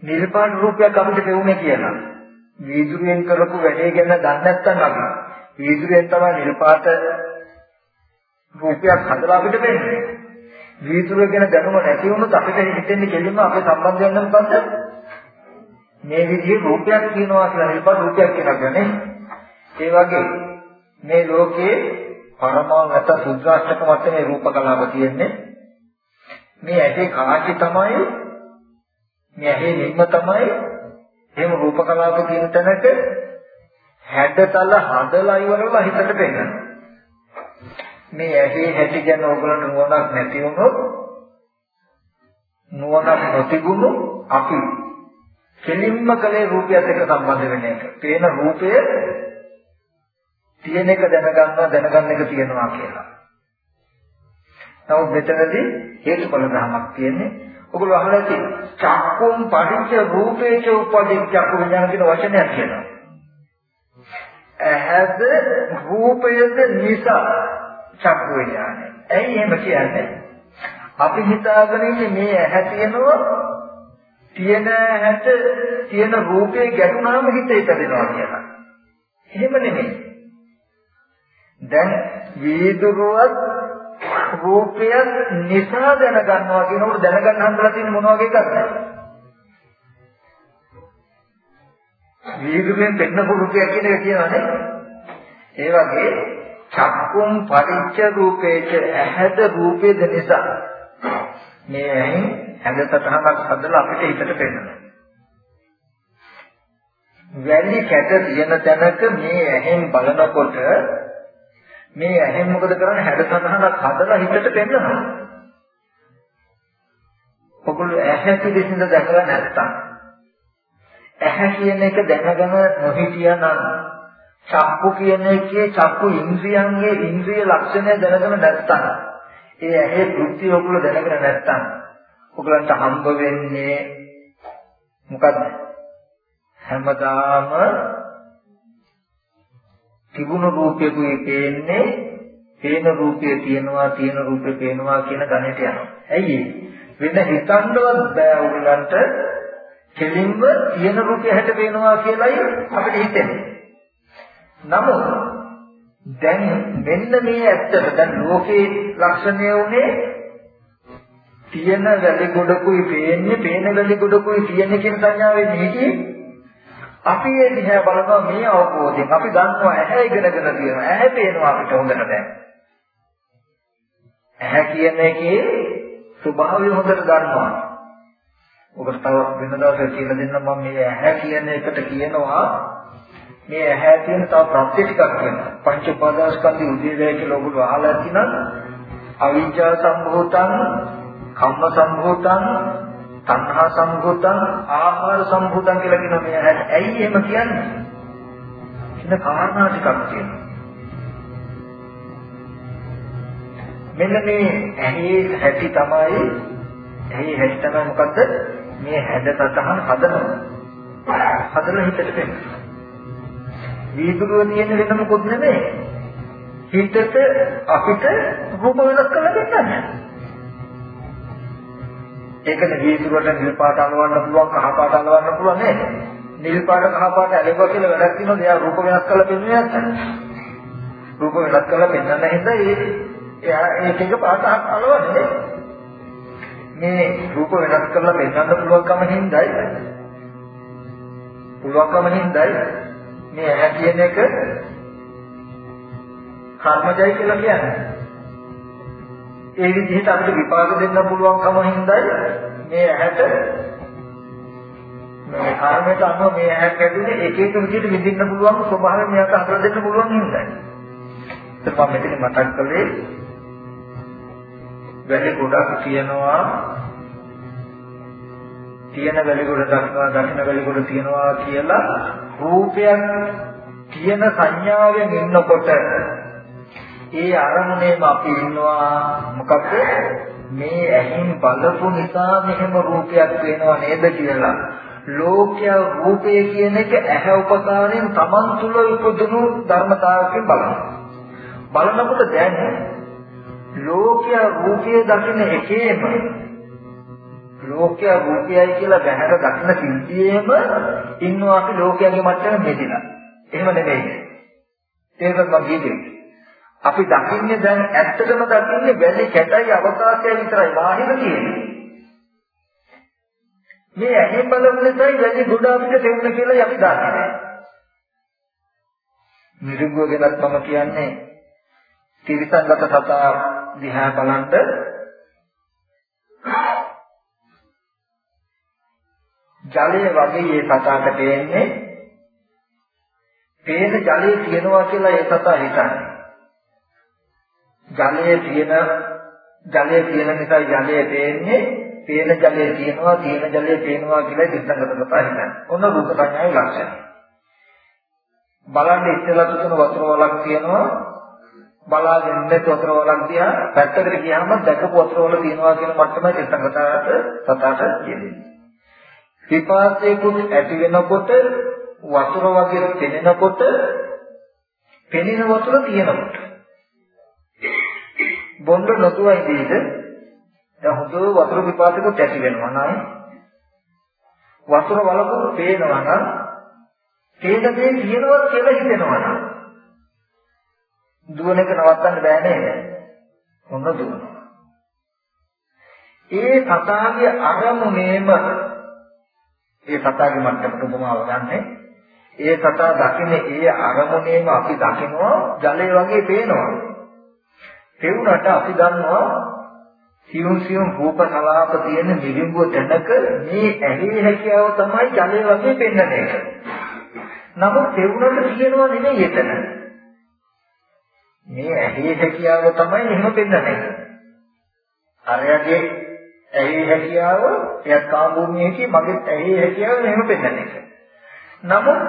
නිර්පාණ රූපයක් අපිට පෙවුනේ කියලා. වීදුරුවෙන් කරපු වැඩේ ගැන දන්නේ නැත්නම් අපි වීදුරුවෙන් තමයි නිර්පාට රූපයක් හදලා අපිට වෙන්නේ. වීදුරුව ගැන දැනුම නැති වුණොත් අපිට හිතෙන්නේ කෙලින්ම අපේ සම්බන්ධය වෙන මොකද්ද? මේ විදිහේ රූපයක් කියනවා කියලා නිර්පාට රූපයක් කියලා ගන්නේ. ඒ වගේ මේ ලෝකයේ පරමාණු නැත්නම් සුද්‍රාෂ්ටක මට්ටමේ රූප කලාප තියෙන්නේ. මේ ඇහි කාටි තමයි මේ ඇහි නිම්ම තමයි එහෙම රූප කලාප කියන තැනට හැඩතල හදලා ඉවරලා හිතට පෙන්නන. මේ ඇහි හැටි ගැන ඕගලන්ට නුවණක් නැති වුණොත් නුවණක් නොතිබුණු අපි කෙලින්ම කලේ රූපයත් එක්ක සම්බන්ධ වෙන එක. පේන රූපය තියෙන එක දැනගන්නවා දැනගන්න එක තියෙනවා කියලා. නමුත් මෙතනදී හේතුඵල ධර්මයක් තියෙන්නේ. ඔගොල්ලෝ අහලා ඇති චක්කුම් පටිච්ච රූපේච උපදී චක්කු විඥාන කියන වචනයක් කියනවා. ඇහැද රූපයද නිසා චක්කු විඥානය. ඇයි එහෙම කියන්නේ? අපි හිතාගෙන ඉන්නේ මේ ඇහැ තියෙනවා තියෙන ඇහැට තියෙන රූපේ ගැටුණාම හිත ඉපදෙනවා කියලා. එහෙම නෙමෙයි. දැන් වීදුරුවත් රූපය නිසා දැනගන්නවා කියනකොට දැනගන්න හම්බලා තියෙන මොන වගේ එකක්ද? වීදුරුවෙන් පෙන්න රූපයක් කියන එක කියනවානේ. ඒ වගේ චක්කුම් පටිච්ච රූපේච ඇහැද රූපේද නිසා මේ ඇහෙන් හැඳ සතහනක් හදලා අපිට හිතට පෙන්නනවා. වැලි කැට තියෙන තැනක මේ ඇහෙන් බලනකොට මේ ඇහෙන් මොකද කරන්නේ හැඩසටහනක් හදලා හිතට පෙන්නනවා. ඔගොල්ලෝ ඇහැ පිළිසින්ද දැකලා නැත්තම් ඇහැ කියන එක දැනගෙන නොහිටියා නම් චක්කු කියන එකේ චක්කු ඉන්ද්‍රියන්ගේ ඉන්ද්‍රිය ලක්ෂණය දැනගෙන නැත්තම් ඒ ඇහි කෘත්‍ය ඔගොල්ලෝ දැනගෙන නැත්තම් ඔයගලන්ට හම්බ වෙන්නේ මොකද්ද හැමදාම තිබුණු රූපයකුයි පේන්නේ පේන රූපය තියෙනවා තියෙන රූපේ පේනවා කියන ගණිතය යනවා. ඇයි වෙන හිතන්නවත් බෑ උගලන්ට කෙලින්ම තියෙන රූපය හැට පේනවා කියලායි අපිට හිතෙන්නේ. නමුත් දැන් මෙන්න මේ ඇත්තට දැන් ලෝකේ ලක්ෂණය උනේ තියෙන වැලි ගොඩකුයි පේන්නේ පේන වැලි ගොඩකුයි තියෙන කියන සංඥාවෙන් හිටියේ අපි ඒ දිහා බලනවා මේ අවබෝධයෙන්. අපි දන්නවා ඇහැ ඉගෙනගෙන තියෙනවා. ඇහැ පේනවා අපිට හොඳට දැන්. ඇහැ කියන එකේ ස්වභාවය හොඳට දන්නවා. ඔබට තව වෙන දවසක කියලා දෙන්න මම මේ ඇහැ කියන එකට කියනවා. මේ ඇහැ කියන තව ප්‍රත්‍ය ටිකක් කියනවා පංච උපාදානස්කන්ධය උදේවැය කියලා ඔබට අහලා තියෙනවා අවිජ්ජා සම්භූතං කම්ම සම්භූතං තණ්හා සම්භූතං ආහාර සම්භූතං කියලා කියන මේ ඇයි එහෙම කියන්නේ? කියන කාරණා ටිකක් තියෙනවා. මෙන්න මේ ඇහි හැටි තමයි ඇහි හැටි තමයි මොකද්ද? මේ හැඩ සතහන් හදනවා. හදලා හිතට දෙන්නේ. වීදුරුව තියෙන වෙන මොකොත් නෙමෙයි. හිතට අපිට රූප වෙනස් කරලා දෙන්නන්නේ. ඒකනේ වීදුරුවට නිල් පාට අලවන්න පුළුවන් කහ පාට අලවන්න පුළුවන් නේද? නිල් පාට කහ පාට ඇලෙවා කියලා වැඩක් තියෙනවද? එයා රූප වෙනස් කරලා පෙන්වන්නේ නැත්නම්. රූප වෙනස් කරලා පෙන්වන්න හින්දා ඒ එයා ඒක එක පාට අලවන්නේ. මේ රූප වෙනස් කරලා පෙන්වන්න පුළුවන්කම හින්දායි පුළුවන්කම හින්දායි මේ ඇහැ කියන එක කර්මජයි කියලා කියන්නේ. ඒ විදිහට අපිට විපාක දෙන්න පුළුවන්කම හින්දායි මේ ඇහැට මේ කර්මයට අනුව මේ ඇහැට ඇතුලේ එක එක විදිහට විඳින්න පුළුවන් ස්වභාවය මෙයාට හදලා දෙන්න පුළුවන් හින්දායි. ඒක මම මෙතන මතක් කළේ වැඩි ගොඩක් කියනවා තියෙන වැලි ගොඩ දක්වා දකින්න වැලි ගොඩ තියනවා කියලා රූපයක් තියෙන සංඥාවෙන් ඉන්නකොට ඒ අරමුණේම අපි ඉන්නවා මොකක්ද මේ ඇහෙන් බලපු නිසා මෙහෙම රූපයක් වෙනව නේද කියලා ලෝකය රූපය කියන එක ඇහැ උපකාරයෙන් Taman තුල ඉපදුණු ධර්මතාවයකින් බලනවා. බලනකොට දැන් ලෝකය රූපය දකින්න එකේම ලෝකය රූපයයි කියලා බහැර දකින්න සිද්ධියේම ඉන්නවා අපි ලෝකයේ මට්ටමේ මෙදිලා. එහෙම නෙමෙයි. ඒක මම කියන්නේ. අපි දකින්නේ දැන් ඇත්තටම දකින්නේ වැලි කැටයි අවකාශය විතරයි බාහිර තියෙන්නේ. මේ ඇහි බලන නිසායි වැලි ගොඩ අපිට තෙන්න කියලා අපි දන්නේ. මිරිඟුව ගැනත් මම කියන්නේ තිරිසන්ගත සතා දිහා බලනද ජලය වගේ මේ සතාට පේන්නේ පේන ජලයේ තියෙනවා කියලා ඒ සතා හිතන්නේ. ජලයේ තියෙන ජලයේ තියෙන නිසා ජලයේ පේන්නේ පේන ජලයේ තියෙනවා තියෙන ජලයේ පේනවා කියලා සිද්ධාන්ත කතා හිතන්නේ. ඔන්න රූප සංඥාවේ ලක්ෂණය. බලන්න ඉස්සෙල්ලා තුන වතුර වලක් තියෙනවා බලාගෙන ඉන්න වතුර වලක් දිහා පැත්තකට ගියාම දැකපු වතුර වල තියෙනවා කියන මට්ටමයි සිද්ධාන්තට සතාට කියන්නේ. විපාසයකුත් ඇති වෙනකොට වතුර වගේ පෙනෙනකොට පෙනෙන වතුර තියෙනකොට. බොන්න නොතුව ඉඳීද? දැන් හොඳ වතුර පිපාසයකට ඇති වෙනවා නයි වතුර වලකුත් පේනවා නම් තේද දේ තියෙනවා කියලා හිතෙනවා නම් දුවන එක නවත්තන්න බෑ නේද? මොන දුවනවා. ඒ සතාගේ අරමුණේම ඒ සතාගේ මට්ටමට උපමාව ගන්නනේ ඒ සතා දකින්නේ ඒ අරමුණේම අපි දකිනවා ජලය වගේ පේනවා පෙවුනට අපි දන්නවා සියුම් සියුම් රූප කලාප තියෙන මිරිඟුව තැනක මේ ඇහි හැකියාව තමයි ජලය වගේ පෙන්වන එක. නමුත් පෙවුනට කියනවා නෙමෙයි එතන. මේ ඇහි හැකියාව තමයි එහෙම පෙන්වන එක. අරයගේ ඇහි හැකියාව එයත් කාම භූමියේදී මගේ ඇහි හැකියාව එහෙම පෙන්වන එක. නමුත්